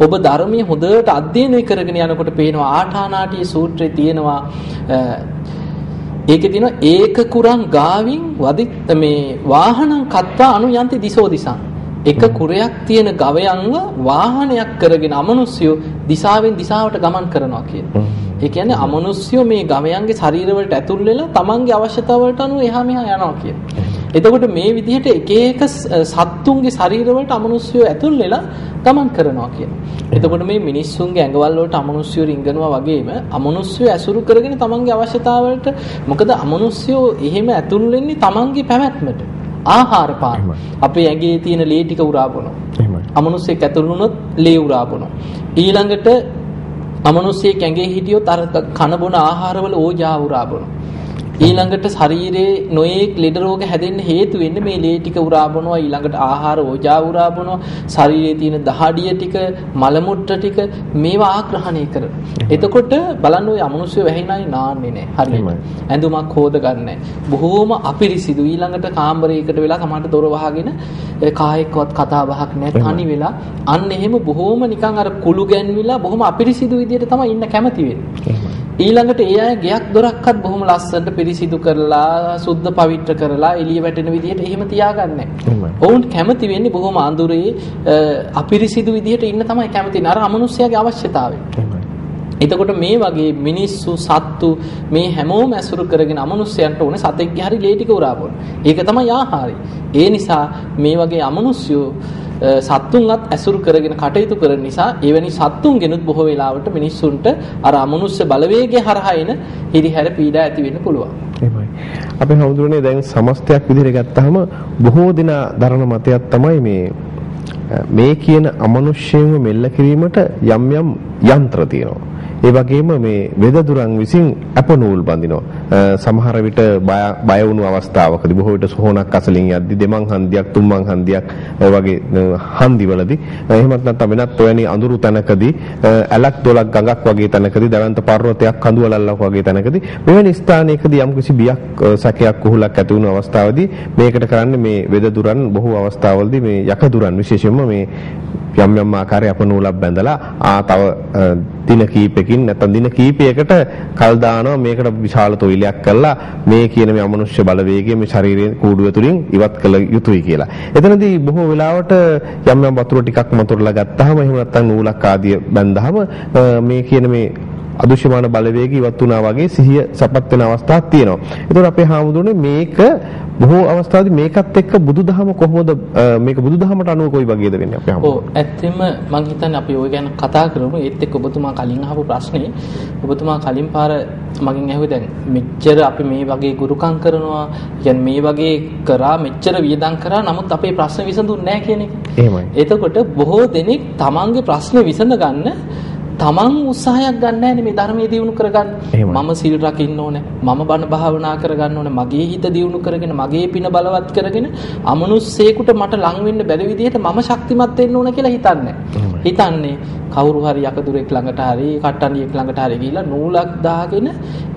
ඔබ ධර්මයේ හොඳට අධ්‍යයනය කරගෙන යනකොට පේනවා ආඨානාටි සූත්‍රයේ තියෙනවා ඒකේ තියෙනවා ඒක කුරං ගාවින් වදිත් මේ වාහනං කත්වා අනුයන්ති දිසෝ දිසං එක කුරයක් තියෙන ගවයන්ව වාහනයක් කරගෙන අමනුෂ්‍යය දිශාවෙන් දිශාවට ගමන් කරනවා කියන්නේ. ඒ කියන්නේ අමනුෂ්‍යය මේ ගවයන්ගේ ශරීරවලට ඇතුල් වෙලා තමන්ගේ අවශ්‍යතාවලට අනුව එහා මෙහා යනවා කියන්නේ. එතකොට මේ විදිහට එක එක සත්තුන්ගේ ශරීරවලට අමනුෂ්‍යය ඇතුල් වෙලා ගමන් කරනවා කියනවා. එතකොට මේ මිනිස්සුන්ගේ ඇඟවල් වලට අමනුෂ්‍යය රිංගනවා වගේම අමනුෂ්‍යය ඇසුරු කරගෙන තමන්ගේ අවශ්‍යතාවලට මොකද අමනුෂ්‍යය එහෙම ඇතුල් වෙන්නේ තමන්ගේ පැවැත්මට. ආහාර පාන. අපේ ඇඟේ තියෙන ලේ ටික උරා බොනවා. එහෙමයි. අමනුෂ්‍යෙක් ඇතුළු වුණොත් ලේ උරා බොනවා. ඊළඟට අමනුෂ්‍යෙක් ඇඟේ හිටියොත් අර කන බොන ආහාරවල ඕජා උරා බොනවා. ඊළඟට ශරීරයේ නොයේක් ලෙඩ රෝග හැදෙන්න හේතු වෙන්නේ මේ ලේ ටික උරා බොනවා ඊළඟට ආහාර ඕජා උරා බොනවා ශරීරයේ තියෙන දහඩිය ටික මල මුට්ට ටික මේවා ආග්‍රහණය කරනවා. එතකොට බලන්න ඔය අමනුෂ්‍ය වැහිණයි නාන්නේ නැහැ. හරියට. ඇඳුමක් හොද ගන්නෑ. බොහෝම අපිරිසිදු ඊළඟට කාමරයකට වෙලා සමහරට දොර වහගෙන කායෙක්වත් කතා බහක් නැහැ තනි වෙලා අන්න එහෙම බොහෝම නිකන් අර කුළු ගැන්විලා බොහොම අපිරිසිදු විදියට තමයි ඉන්න කැමති වෙන්නේ. ඊළඟට ඒ අය ගෙයක් දොරක්වත් බොහොම ලස්සනට පිරිසිදු කරලා සුද්ධ පවිත්‍ර කරලා එළිය වැටෙන විදිහට එහෙම තියාගන්නේ. ඔවුන් කැමති වෙන්නේ බොහොම අඳුරේ අපිරිසිදු විදිහට ඉන්න තමයි කැමති. අර අමනුෂ්‍යයාගේ අවශ්‍යතාවය. එතකොට මේ වගේ මිනිස්සු සත්තු මේ හැමෝම ඇසුරු කරගෙන අමනුෂ්‍යයන්ට ඕනේ සතෙක්ගේ හරි ලේ ටික උරා බොන. ඒක තමයි ආහාරය. ඒ නිසා මේ වගේ අමනුෂ්‍යෝ සත්තුන්වත් ඇසුරු කරගෙන කටයුතු කරන නිසා එවැනි සත්තුන්ගෙනුත් බොහෝ වෙලාවට මිනිස්සුන්ට අර අමනුෂ්‍ය බලවේගය හරහා එන හිරිහැර පීඩා ඇති වෙන්න පුළුවන්. එහෙමයි. අපි හඳුරන්නේ දැන් සමස්තයක් විදිහට ගත්තාම බොහෝ දෙනා දරන මතයක් තමයි මේ අ, මේ කියන අමනුෂ්‍යයන්ව මෙල්ල කිරීමට යම් යම් යන්ත්‍ර තියෙනවා. ඒ වගේම මේ වෙදදුරන් විසින් අප නූල් බඳිනවා. අ, සමහර විට බය බය වුණු අවස්ථාවකදී බොහෝ විට සෝහනක් අසලින් යද්දි දෙමන් හන්දියක් තුන්මන් හන්දියක් ඔය වගේ අ, හන්දිවලදී අ, එහෙමත් නැත්නම් වෙනත් ඔයනි අඳුරු තැනකදී අ, ඇලක් දොලක් ගඟක් වගේ තැනකදී දවන්ත පර්වතයක් කඳුවලල්ලක් වගේ තැනකදී මෙවැනි ස්ථානයකදී යම් කිසි බියක් අ, සැකයක් කුහුලක් ඇති වුණු අවස්ථාවේදී මේකට කරන්නේ මේ වෙදදුරන් බොහෝ අවස්ථාවලදී මේ යකදුරන් විශේෂයෙන්ම මේ යම් යම් ආකාරයේ අප නූලක් බැඳලා ආ තව අ, දින කීපකින් නැත්නම් දින කීපයකට කල් දානවා මේකට විශාල තොইলයක් කරලා මේ කියන මේ අමනුෂ්‍ය බලවේගය මේ ශරීරයේ කූඩුව තුලින් ඉවත් කළ යුතුයි කියලා. එතනදී බොහෝ වෙලාවට යම් යම් වතුර ටිකක් මතුරලා ගත්තාම එහෙම නැත්නම් නූලක් ආදිය බැඳහම අ, මේ කියන මේ අදුෂ්‍යමාන බලවේගය ඉවත් වුණා වගේ සිහිය සපත් වෙන අවස්ථාවක් තියෙනවා. ඒතකොට අපේ හාමුදුරනේ මේක බොහෝ අවස්ථාවලදී මේකත් එක්ක බුදුදහම කොහොමද මේක බුදුදහමට අනුව කොයි වගේද වෙන්නේ අපේ ඔව් හාමුදුරනේ? ඇත්තෙම මම හිතන්නේ අපි ওই ගැන කතා කරමු ඒත් එක්ක ඔබතුමා කලින් අහපු ප්‍රශ්නේ ඔබතුමා කලින් පාර මගෙන් ඇහුවේ දැන් මෙච්චර අපි මේ වගේ ගුරුකම් කරනවා කියන්නේ මේ වගේ කරා මෙච්චර වියදම් කරා නමුත් අපේ ප්‍රශ්න විසඳුන්නේ නැහැ කියන එක. එහෙමයි. එතකොට බොහෝ දෙනෙක් තමන්ගේ ප්‍රශ්න විසඳ ගන්න තමන් උත්සාහයක් ගන්න නැහැ මේ ධර්මයේ දියුණු කරගන්න. මම සිල් රකින්න ඕනේ. මම බණ භාවනා කරගන්න ඕනේ. මගේ හිත දියුණු කරගෙන මගේ පින බලවත් කරගෙන අමනුස්සයෙකුට මට ලං වෙන්න බැරි විදිහට මම ශක්තිමත් වෙන්න ඕන කියලා හිතන්නේ. හිතන්නේ කවුරු හරි යකදුරෙක් ළඟට හරි කට්ටන්ඩියෙක් ළඟට හරි ගිහිල්ලා නූලක් දාගෙන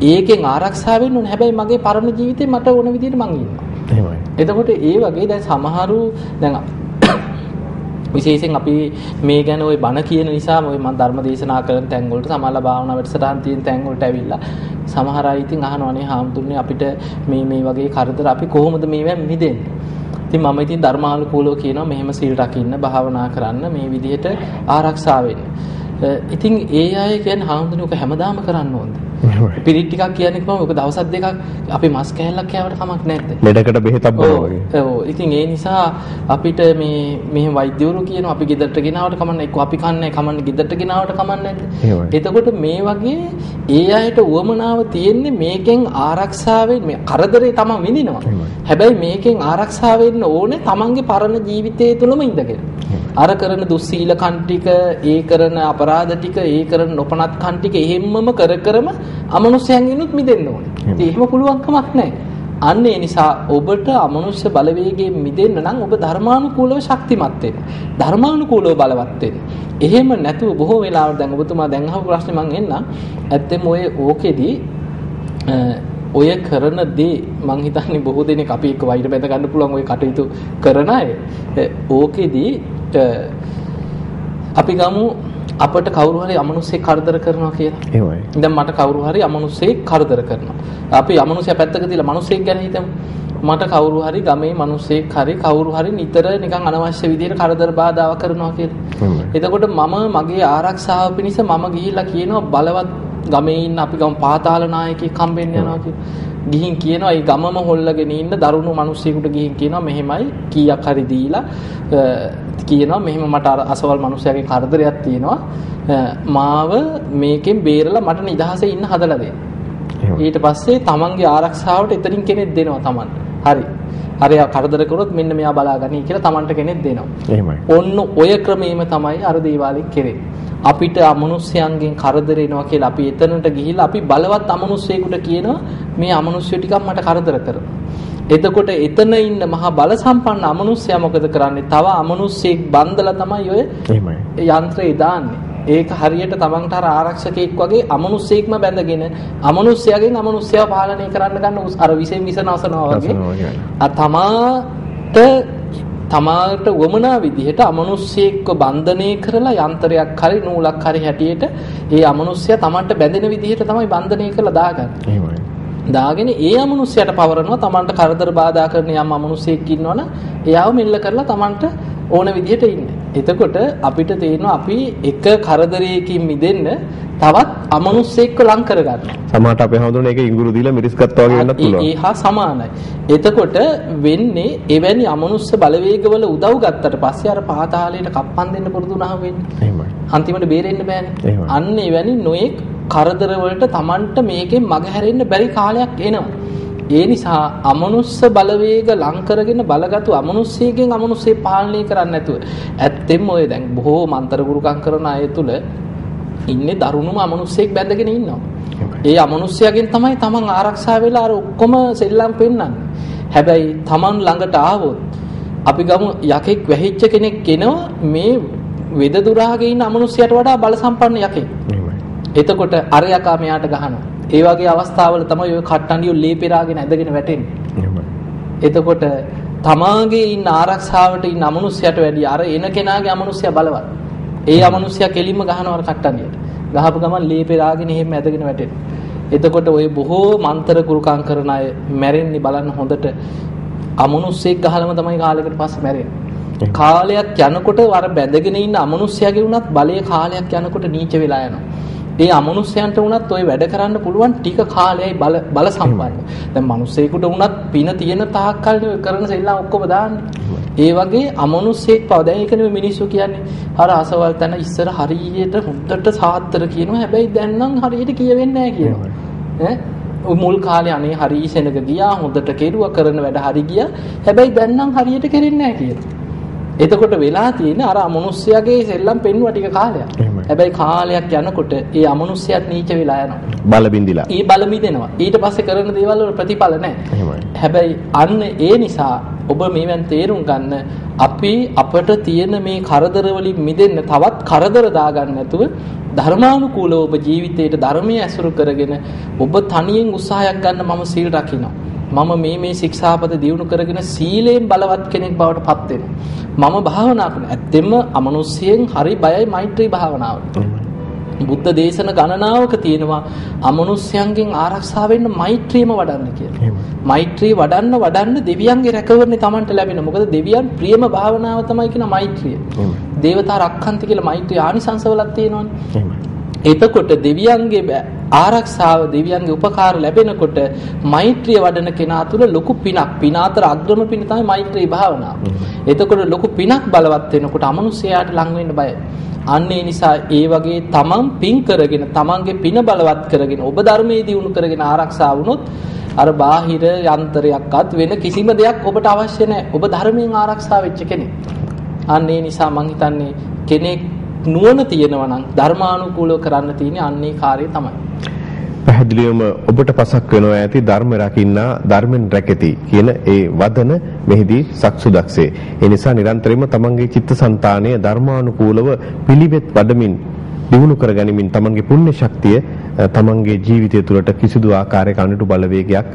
ඒකෙන් ආරක්ෂා වෙන්න ඕනේ. හැබැයි මගේ පරණ ජීවිතේ මට ඕන විදිහට මං ඉන්නවා. එහෙමයි. එතකොට ඒ වගේ දැන් සමහරු දැන් විශේෂයෙන් අපි මේ ගැන ওই බණ කියන නිසා ඔය මම ධර්ම දේශනා කරන තැන් වලට සමහරලා භාවනා වැඩසටහන් තියෙන තැන් වලට ඇවිල්ලා සමහර අය ඉතින් අහනවා නේ හාමුදුරනේ අපිට මේ මේ වගේ කරදර අපි කොහොමද මේවෙන් මිදෙන්නේ ඉතින් මම ඉතින් ධර්මානුකූලව කියනවා මෙහෙම සීල් රකින්න භාවනා කරන්න මේ විදිහට ආරක්ෂා වෙන්න. ඉතින් ඒ අය කියන්නේ හාමුදුරනේ ඔක හැමදාම කරන්න ඕනද? පිරිත් ටිකක් කියන්නේ කොහොමද? ඔබ දවස් දෙකක් අපි මස් කෑල්ලක් කෑවට කමක් නැද්ද? ලෙඩකට බෙහෙතක් බොනවා වගේ. ඔව් ඉතින් ඒ නිසා අපිට මේ මෙහෙම වෛද්‍යවරු කියනවා අපි ගෙදරට ගෙනාවට කමන්නේ එක්ක අපි කන්නේ කමන්නේ ගෙදරට ගෙනාවට කමන්නේ. නැද්ද? එතකොට මේ වගේ ඒ අයට උවමනාව තියෙන්නේ මේකෙන් ආරක්ෂා මේ කරදරේ තමන් විඳිනවා. හැබැයි මේකෙන් ආරක්ෂා වෙන්න ඕනේ තමන්ගේ පරණ ජීවිතය තුළම ඉඳගෙන. අර කරන දුස්සීල කන් ටික, ඒ කරන අපරාධ ටික, ඒ කරන නොපනත් කන් ටික එහෙම්මම කර කරම අමනුෂ්‍යයන්ගෙනුත් මිදෙන්න ඕනේ. ඉතින් එහෙම පුළුවන් කමක් නැහැ. අන්න ඒ නිසා ඔබට අමනුෂ්‍ය බලවේගයෙන් මිදෙන්න නම් ඔබ ධර්මානුකූලව ශක්තිමත් වෙන්න. ධර්මානුකූලව බලවත් වෙන්න. එහෙම නැතුව බොහෝ වෙලාවට දැන් ඔබතුමා දැන් අහපු ප්‍රශ්නේ මම එන්නම්. ඇත්තෙම ඔය ඕකෙදි ඔය කරන දේ මං හිතන්නේ බොහෝ දෙනෙක් අපි එක්ක වෛර බැඳ ගන්න පුළුවන් ඔය කටයුතු කරන අය. ඕකෙදි අපි ගමු අපට කවුරු හරි අමනුෂ්‍යෙක් කරදර කරනවා කියලා. එහෙමයි. දැන් මට කවුරු හරි අමනුෂ්‍යෙක් කරදර කරනවා. අපි අමනුෂ්‍යයා පැත්තක තියලා මනුෂ්‍යෙක් ගැන හිතමු. මට කවුරු හරි ගමේ මනුෂ්‍යෙක් හරි කවුරු හරි නිතර නිකන් අනවශ්‍ය විදිහට කරදර බාධා කරනවා කියලා. එතකොට මම මගේ ආරක්ෂාව පිණිස මම ගිහිල්ලා කියනවා බලවත් ගමේ ඉන්න අපි ගම පාතාල නායකයෙක් හම්බෙන්න යනවා කියලා. ගිහින් කියනවා ඒ ගමම හොල්ලගෙන ඉන්න දරුණු මිනිස්සෙකුට ගිහින් කියනවා මෙහෙමයි කීයක් හරි දීලා කියනවා මෙහෙම මට අසවල් මිනිස්සයාගේ කරදරයක් තියෙනවා මාව මේකෙන් බේරලා මට නිදහසේ ඉන්න හදලා. ඊට පස්සේ තමන්ගේ ආරක්ෂාවට එතනින් කෙනෙක් දෙනවා තමන්ට. හරි. හරි කරදර කරොත් මෙන්න මෙයා බලාගනි කියලා තමන්ට කෙනෙක් දෙනවා. එහෙමයි. ඔන්න ඔය ක්‍රමයේම තමයි අර දේවාලෙක් කෙරේ. අපිට අමනුෂ්‍යයන්ගෙන් කරදර එනවා කියලා අපි එතනට ගිහිල්ලා අපි බලවත් අමනුෂ්‍යයෙකුට කියනවා මේ අමනුෂ්‍ය ටිකක් මට කරදර කරනවා. එතකොට එතන ඉන්න මහා බල සම්පන්න අමනුෂ්‍යයා මොකද කරන්නේ? තව අමනුෂ්‍යෙක් බන්දලා තමයි ඔය. යන්ත්‍රය දාන්නේ. ඒක හරියට තමන්ට අර ආරක්ෂකෙක් වගේ අමනුෂ්‍යයෙක්ම බැඳගෙන අමනුෂ්‍යයාගෙන් අමනුෂ්‍යව පාලනය කරන්න ගන්න අර විසෙන් විස නසනවා වගේ තමාට තමාට වමනා විදිහට අමනුෂ්‍යයෙක්ව බන්ධනය කරලා යන්ත්‍රයක් හරි නූලක් හරි හැටියට ඒ අමනුෂ්‍යයා තමන්ට බැඳෙන විදිහට තමයි බන්ධනය කරලා දාගන්නේ. එහෙමයි. දාගෙන ඒ අමනුෂ්‍යයට පවරනවා තමන්ට කරදර බාධා කරන යම් අමනුෂ්‍යයෙක් ඉන්නවනම් එයාව මෙල්ල කරලා තමන්ට ඕන විදිහට ඉන්න. එතකොට අපිට තේරෙනවා අපි එක කරදරයකින් මිදෙන්න තවත් අමනුෂ්‍යයෙක්ව ලං කරගන්නවා. සමහරට අපේ හඳුනන එක ඉඟුරු දීලා මිරිස් ගත්තා වගේ වෙන්නත් පුළුවන්. ඒ හා සමානයි. එතකොට වෙන්නේ එවැනි අමනුෂ්‍ය බලවේගවල උදව් ගත්තට පස්සේ අර පාතාලයට කප්පන් දෙන්න පුරුදු වුණාම වෙන්නේ. එහෙමයි. අන්තිමට බේරෙන්න බෑනේ. අන්න එවැනි නොයෙක් කරදර වලට Tamanට මේකෙන් මගහැරෙන්න බැරි කාලයක් එනවා. ඒ නිසා අමනුෂ්‍ය බලවේග ලං කරගෙන බලගත්ු අමනුෂ්‍යයෙන් අමනුෂ්‍ය පාලනය කරන්නේ නැතුව ඇත්තෙන්ම ඔය දැන් බොහෝ මන්තර ගුරුකම් කරන අය තුල ඉන්නේ දරුණුම අමනුෂ්‍යෙක් බැඳගෙන ඉන්නවා. ඒ අමනුෂ්‍යයෙන් තමයි Taman ආරක්ෂා වෙලා අර ඔක්කොම සෙල්ලම් පෙන්වන්නේ. හැබැයි Taman ළඟට ආවොත් අපි ගමු යකෙක් වැහිච්ච කෙනෙක් එනවා මේ වෙද දුරාගේ ඉන්න අමනුෂ්‍යයට වඩා බල සම්පන්න යකෙක්. එතකොට අර යකා මෙයාට ගහනවා. ඒ වගේ අවස්ථාවල තමයි ඔය කට්ටන්ඩිය ලේ පෙරාගෙන ඇදගෙන වැටෙන්නේ. එතකොට තමාගේ ඉන්න ආරක්ෂාවට ඉන්න අමනුෂ්‍යයට වැඩිය අර එන කෙනාගේ අමනුෂ්‍යය බලවත්. ඒ අමනුෂ්‍යයා කෙලින්ම ගහනවා අර කට්ටන්ඩියට. ගහපු ගමන් ලේ පෙරාගෙන එහෙම ඇදගෙන වැටෙනවා. එතකොට ඔය බොහෝ මන්තර ගුරුකම් කරන අය මැරෙන්නේ බලන්න හොඳට අමනුෂ්‍යෙක් ගහලම තමයි කාලයකට පස්සේ මැරෙන්නේ. කාලයක් යනකොට අර බැඳගෙන ඉන්න අමනුෂ්‍යයාගේ වුණත් බලයේ කාලයක් යනකොට නීච වෙලා යනවා. ඒ අමනුෂ්‍යයන්ට වුණත් ওই වැඩ කරන්න පුළුවන් ටික කාලයයි බල බල සම්පන්න. දැන් මිනිස්සෙකුට වුණත් පින තියෙන තාක් කල් නෙවෙයි කරන සෙල්ලම් ඔක්කොම දාන්නේ. ඒ වගේ අමනුෂ්‍යෙක් පව දැන් ඒක නෙවෙයි මිනිස්සු කියන්නේ. අර අසවල් තැන ඉස්සර හරියට හොඳට සාත්තර කියනවා. හැබැයි දැන් නම් හරියට කියවෙන්නේ නැහැ කියනවා. ඈ මුල් කාලේ අනේ හරි සෙනග ගියා හොඳට කෙරුවා කරන වැඩ හරි ගියා. හැබැයි දැන් නම් හරියට කෙරෙන්නේ නැහැ කියනවා. එතකොට වෙලා තියෙන අර අමනුෂ්‍යයාගේ සෙල්ලම් පෙන්නුවා ටික කාලයක්. හැබැයි කාලයක් යනකොට ඒ අමනුෂ්‍යයත් නීච වෙලා යනවා. බල බින්දිලා. ඒ බල මිදෙනවා. ඊට පස්සේ කරන දේවල් වල ප්‍රතිඵල නැහැ. හැබැයි අන්න ඒ නිසා ඔබ මේවෙන් තේරුම් ගන්න අපි අපට තියෙන මේ කරදර වලින් මිදෙන්න තවත් කරදර දාගන්න නැතුව ධර්මානුකූලව ඔබ ජීවිතයට ධර්මයේ ඇසුරු කරගෙන ඔබ තනියෙන් උත්සාහයක් ගන්න මම සීල් රකින්නවා. මම මේ මේ ශික්ෂාපද දියුණු කරගෙන සීලයෙන් බලවත් කෙනෙක් බවට පත් වෙනවා. මම භාවනා කරන. ඇත්තෙන්ම අමනුෂ්‍යයෙන් හරි බයයි මෛත්‍රී භාවනාවට. බුද්ධ දේශන ගණනාවක තියෙනවා අමනුෂ්‍යයන්ගෙන් ආරක්ෂා වෙන්න මෛත්‍රියම වඩන්න කියලා. මෛත්‍රී වඩන්න වඩන්න දෙවියන්ගේ රැකවරණේ Tamanට ලැබෙන. මොකද දෙවියන් ප්‍රියම භාවනාව තමයි කියන මෛත්‍රිය. දේවතා රක්ඛන්ති කියලා මෛත්‍රී ආනිසංසවලක් තියෙනවනේ. එතකොට දෙවියන්ගේ ආරක්ෂාව දෙවියන්ගේ උපකාර ලැබෙනකොට මෛත්‍රිය වඩන කෙනා තුළ ලොකු පිනක් පින අතර අග්‍රම පින තමයි මෛත්‍රී භාවනාව. එතකොට ලොකු පිනක් බලවත් වෙනකොට අමනුෂ්‍යයාට ලං වෙන්න බයයි. අන්න ඒ නිසා ඒ වගේ තමන් පින් කරගෙන තමන්ගේ පින බලවත් කරගෙන ඔබ ධර්මයේ දියුණු කරගෙන ආරක්ෂා වුණොත් අර බාහිර යන්ත්‍රයක්වත් වෙන කිසිම දෙයක් ඔබට අවශ්‍ය නැහැ. ඔබ ධර්මයෙන් ආරක්ෂා වෙච්ච කෙනෙක්. අන්න ඒ නිසා මං හිතන්නේ කෙනෙක් නුවණ තියෙනවා නම් ධර්මානුකූලව කරන්න තියෙන්නේ අන්නේ කාර්යය තමයි. පැහැදිලිවම ඔබට පසක් වෙනවා ඇති ධර්ම රකින්නා ධර්මෙන් රැකෙති කියන ඒ වදන මෙහිදී සක්සුදක්සේ. ඒ නිසා නිරන්තරයෙන්ම තමන්ගේ චිත්තසංතානය ධර්මානුකූලව පිළිවෙත් වඩමින් දිනු කර ගනිමින් තමන්ගේ පුණ්‍ය ශක්තිය තමන්ගේ ජීවිතය තුළට කිසිදු ආකාරයක අනුතු බලවේගයක්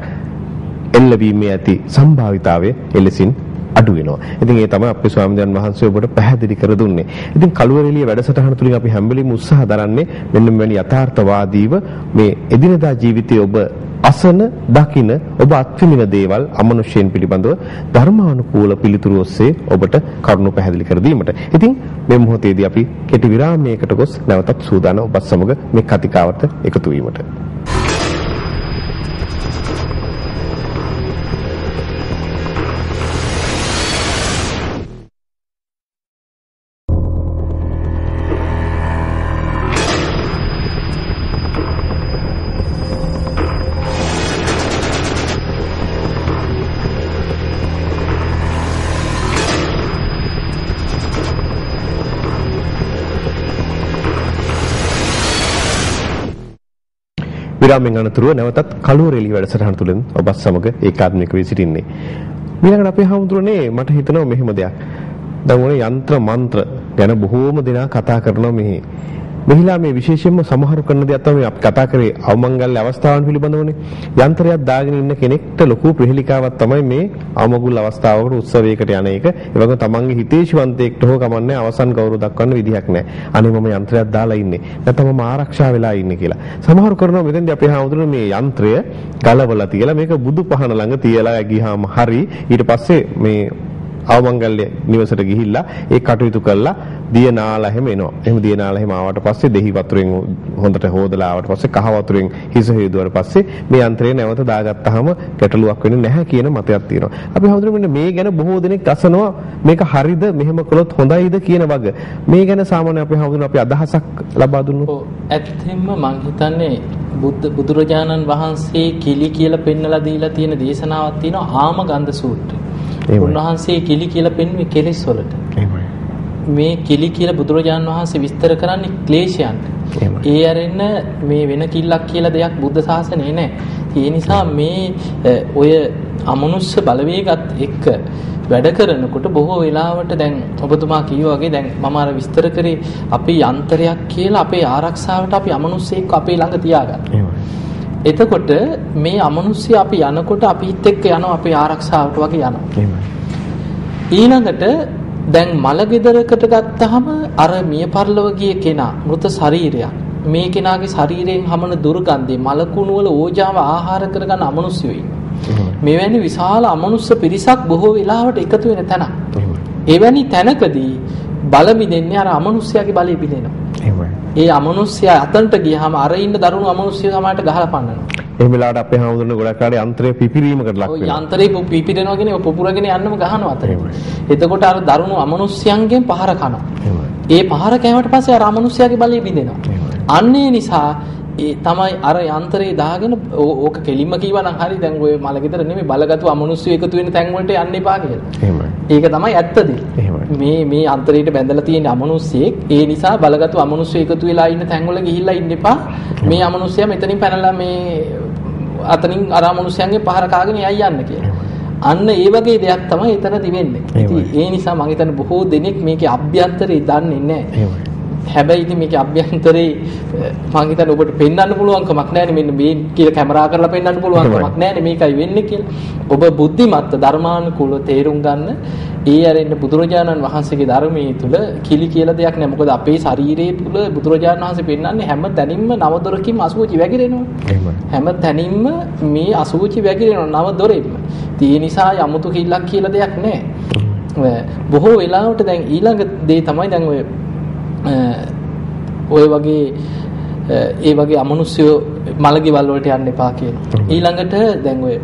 එල්ලවීමේ ඇති සම්භාවිතාවය එලෙසින් අඩු වෙනවා. ඉතින් ඒ තමයි අපේ ස්වාමීන් වහන්සේ ඔබට පැහැදිලි කර දුන්නේ. ඉතින් කළුවරෙලිය වැඩසටහන තුලින් අපි හැම වෙලෙම උත්සාහ දරන්නේ මෙන්න මෙවැනි යථාර්ථවාදීව මේ එදිනදා ජීවිතයේ ඔබ අසන දකින ඔබ අත්විඳින දේවල් අමනුෂ්‍යයන් පිළිබඳව ධර්මානුකූල පිළිතුරු ඔස්සේ ඔබට කරුණු පැහැදිලි කර දීමට. ඉතින් මේ මොහොතේදී අපි කෙටි විරාමයකට ගොස් නැවතත් සූදානම් ඔබත් සමග මේ කතිකාවත එකතු වීමට. විරාමෙන් අනතුරුව නැවතත් කලුවරෙලි වැඩසටහන තුලින් ඔබත් සමග ඒකාත්මික වී සිටින්නේ. ඊළඟට අපේ හමුදුරනේ මට හිතෙනවා මෙහෙම දෙයක්. දැන් ඔය යంత్ర මන්ත්‍ර ගැන බොහෝම දෙනා කතා කරනවා මෙහි. මෙහිලා මේ විශේෂයෙන්ම සමහරු කරන දෙයක් තමයි අපි කතා කරේ අවමංගල්‍ය අවස්ථාවන් පිළිබඳවනේ. යන්ත්‍රයක් දාගෙන ඉන්න කෙනෙක්ට ලොකු ප්‍රහෙලිකාවක් තමයි මේ අවමගුල් අවස්ථාවකට උත්සවයකට යන එක. ඒ වගේම තමන්ගේ හිතේශවන්තයෙක්ට හෝ කමන්නේ අවසන් ගෞරව දක්වන්න විදිහක් නැහැ. අනේ මම යන්ත්‍රයක් දාලා ඉන්නේ. නැත්නම් මම ආරක්ෂා වෙලා ඉන්නේ කියලා. සමහරු කරනවා මෙතෙන්දී අපේ හාමුදුරුවෝ මේ යන්ත්‍රය ගලවලා තියලා මේක බුදු පහන ළඟ තියලා ගියාම හරි ඊට පස්සේ මේ අවමංගල්‍ය නිවසට ගිහිල්ලා ඒ කටයුතු කළා දිය නාලා හැම එනවා. එහෙම දිය නාලා හැම ආවට පස්සේ දෙහි වතුරෙන් හොඳට හොදලා ආවට පස්සේ කහ වතුරෙන් හිස හේදුවාට පස්සේ මේ යන්ත්‍රය නැවත දාගත්තාම ගැටලුවක් වෙන්නේ නැහැ කියන මතයක් තියෙනවා. අපි හඳුනන්නේ මේ ගැන බොහෝ දෙනෙක් අසනවා මේක හරිද මෙහෙම කළොත් හොඳයිද කියන වග. මේ ගැන සාමාන්‍ය අපි හඳුනන අපි අදහසක් ලබා දුන්නොත්. ඔව් ඇත්තෙන්ම මං හිතන්නේ බුද්ධ බුදුරජාණන් වහන්සේ කිලි කියලා පෙන්නලා දීලා තියෙන දේශනාවක් තියෙනවා ආම ගන්ධ සූත්‍රය. උන්වහන්සේ කිලි කියලා පෙන්වන්නේ කෙලෙස් වලට. මේ කිලි කියලා බුදුරජාණන් වහන්සේ විස්තර කරන්නේ ක්ලේශයන්ට. ඒ ඇරෙන්න මේ වෙන කිල්ලක් කියලා දෙයක් බුද්ධ ශාසනයේ නැහැ. ඒ නිසා මේ ඔය අමනුෂ්‍ය බලවේගත් එක්ක වැඩ කරනකොට බොහෝ වෙලාවට දැන් ඔබතුමා කිව්වා වගේ දැන් මම අර විස්තර කරේ අපි යන්ත්‍රයක් කියලා අපේ ආරක්ෂාවට අපි අමනුෂ්‍යෙක් අපේ ළඟ තියාගන්න. එතකොට මේ අමනුෂ්‍ය අපි යනකොට අපිත් එක්ක යනවා අපේ ආරක්ෂාවට වගේ යනවා. ඊළඟට දැන් මල ගෙදරකට ගත්තාම අර මිය පරලව ගිය කෙනා මృత ශරීරයක් මේ කෙනාගේ ශරීරයෙන් හමන දුර්ගන්ධය මලකුණු වල ඕජාව ආහාර කරගන්න අමනුෂ්‍යයෝ ඉන්නවා. මෙවැනි විශාල අමනුෂ්‍ය පිරිසක් බොහෝ වෙලාවට එකතු වෙන තැනක්. එවැනි තැනකදී බල බිඳෙන්නේ අර අමනුෂ්‍යයාගේ බලය බිඳෙනවා. ඒ අමනුෂ්‍යයා අතන්ට ගියාම අර ඉන්න දරුණු අමනුෂ්‍ය සමායට ගහලා පන්නනවා. එහෙම වෙලාවට අපේ හාමුදුරනේ ගොඩක් කාලේ යන්ත්‍රය පිපිරීමකට ලක් වෙනවා. ඔය යන්ත්‍රේ පිපිරෙනවා කියන්නේ පුපුරගෙන යන්නම ගහනවා අතේ. එතකොට අර දරුණු අමනුෂ්‍යයන්ගෙන් පහර කනවා. ඒ පහර කෑවට පස්සේ අර අමනුෂ්‍යයාගේ බලය බිඳෙනවා. අන්නේ නිසා ඒ තමයි අර යන්ත්‍රේ දාගෙන ඕක කෙලින්ම කීවා නම් හරි දැන් ඔය මලගෙදර නෙමෙයි බලගතු අමනුෂ්‍ය එකතු වෙන තැන් වලට යන්න එපා කියලා. එහෙමයි. ඒක තමයි ඇත්තද? මේ මේ අන්තරයට බැඳලා තියෙන අමනුෂ්‍යෙක් ඒ නිසා බලගතු අමනුෂ්‍ය එකතු වෙලා ඉන්න තැන් වල ගිහිල්ලා ඉන්න එපා. මේ අමනුෂ්‍යයා මෙතනින් පැනලා මේ අතනින් අර අමනුෂ්‍යයන්ගේ පහර කාගෙන යයි යන්න කියලා. අන්න ඒ වගේ දෙයක් තමයි එතනදි වෙන්නේ. ඉතින් ඒ නිසා මම හිතන්නේ බොහෝ දෙනෙක් මේකේ අභ්‍යන්තරය දන්නේ නැහැ. හැබැයි ඉතින් මේකේ අභ්‍යන්තරේ මම හිතන්නේ ඔබට පෙන්වන්න පුළුවන් කමක් නැහැ මෙන්න මේ කියලා කැමරා කරලා පෙන්වන්න පුළුවන් කමක් නැහැ මේකයි වෙන්නේ කියලා. ඔබ බුද්ධිමත් ධර්මානුකූලව තේරුම් ගන්න ඒ ඇරෙන්න බුදුරජාණන් වහන්සේගේ ධර්මයේ තුල කිලි කියලා දෙයක් නැහැ. මොකද අපේ ශරීරයේ තුල බුදුරජාණන් වහන්සේ පෙන්වන්නේ හැම තැනින්ම නව දොරකින් අසුචි වැగిරෙනවා. හැම තැනින්ම මේ අසුචි වැగిරෙනවා නව දොරෙන්න. ඒ නිසා යමුතු කිල්ලක් කියලා දෙයක් නැහැ. බොහෝ වෙලාවට දැන් ඊළඟ දේ තමයි දැන් ඔය ඔය වගේ ඒ වගේ අමනුෂ්‍යෝ මලගෙවල් වලට යන්න එපා කියනවා. ඊළඟට දැන් ඔය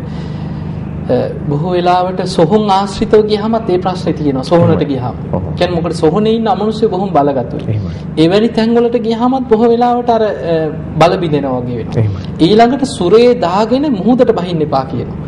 බොහෝ වෙලාවට සොහොන් ආශ්‍රිතව ගියහමත් ඒ ප්‍රශ්නේ තියෙනවා සොහොනට ගියහම. කියන්නේ මොකද සොහොනේ ඉන්න අමනුෂ්‍ය බොහොම බලගතුයි. එවැනි තැන් වලට ගියහමත් බොහෝ වෙලාවට අර බල බිඳෙනවා වගේ වෙනවා. ඊළඟට සුරේ දාගෙන මුහුදට බහින්න එපා කියනවා.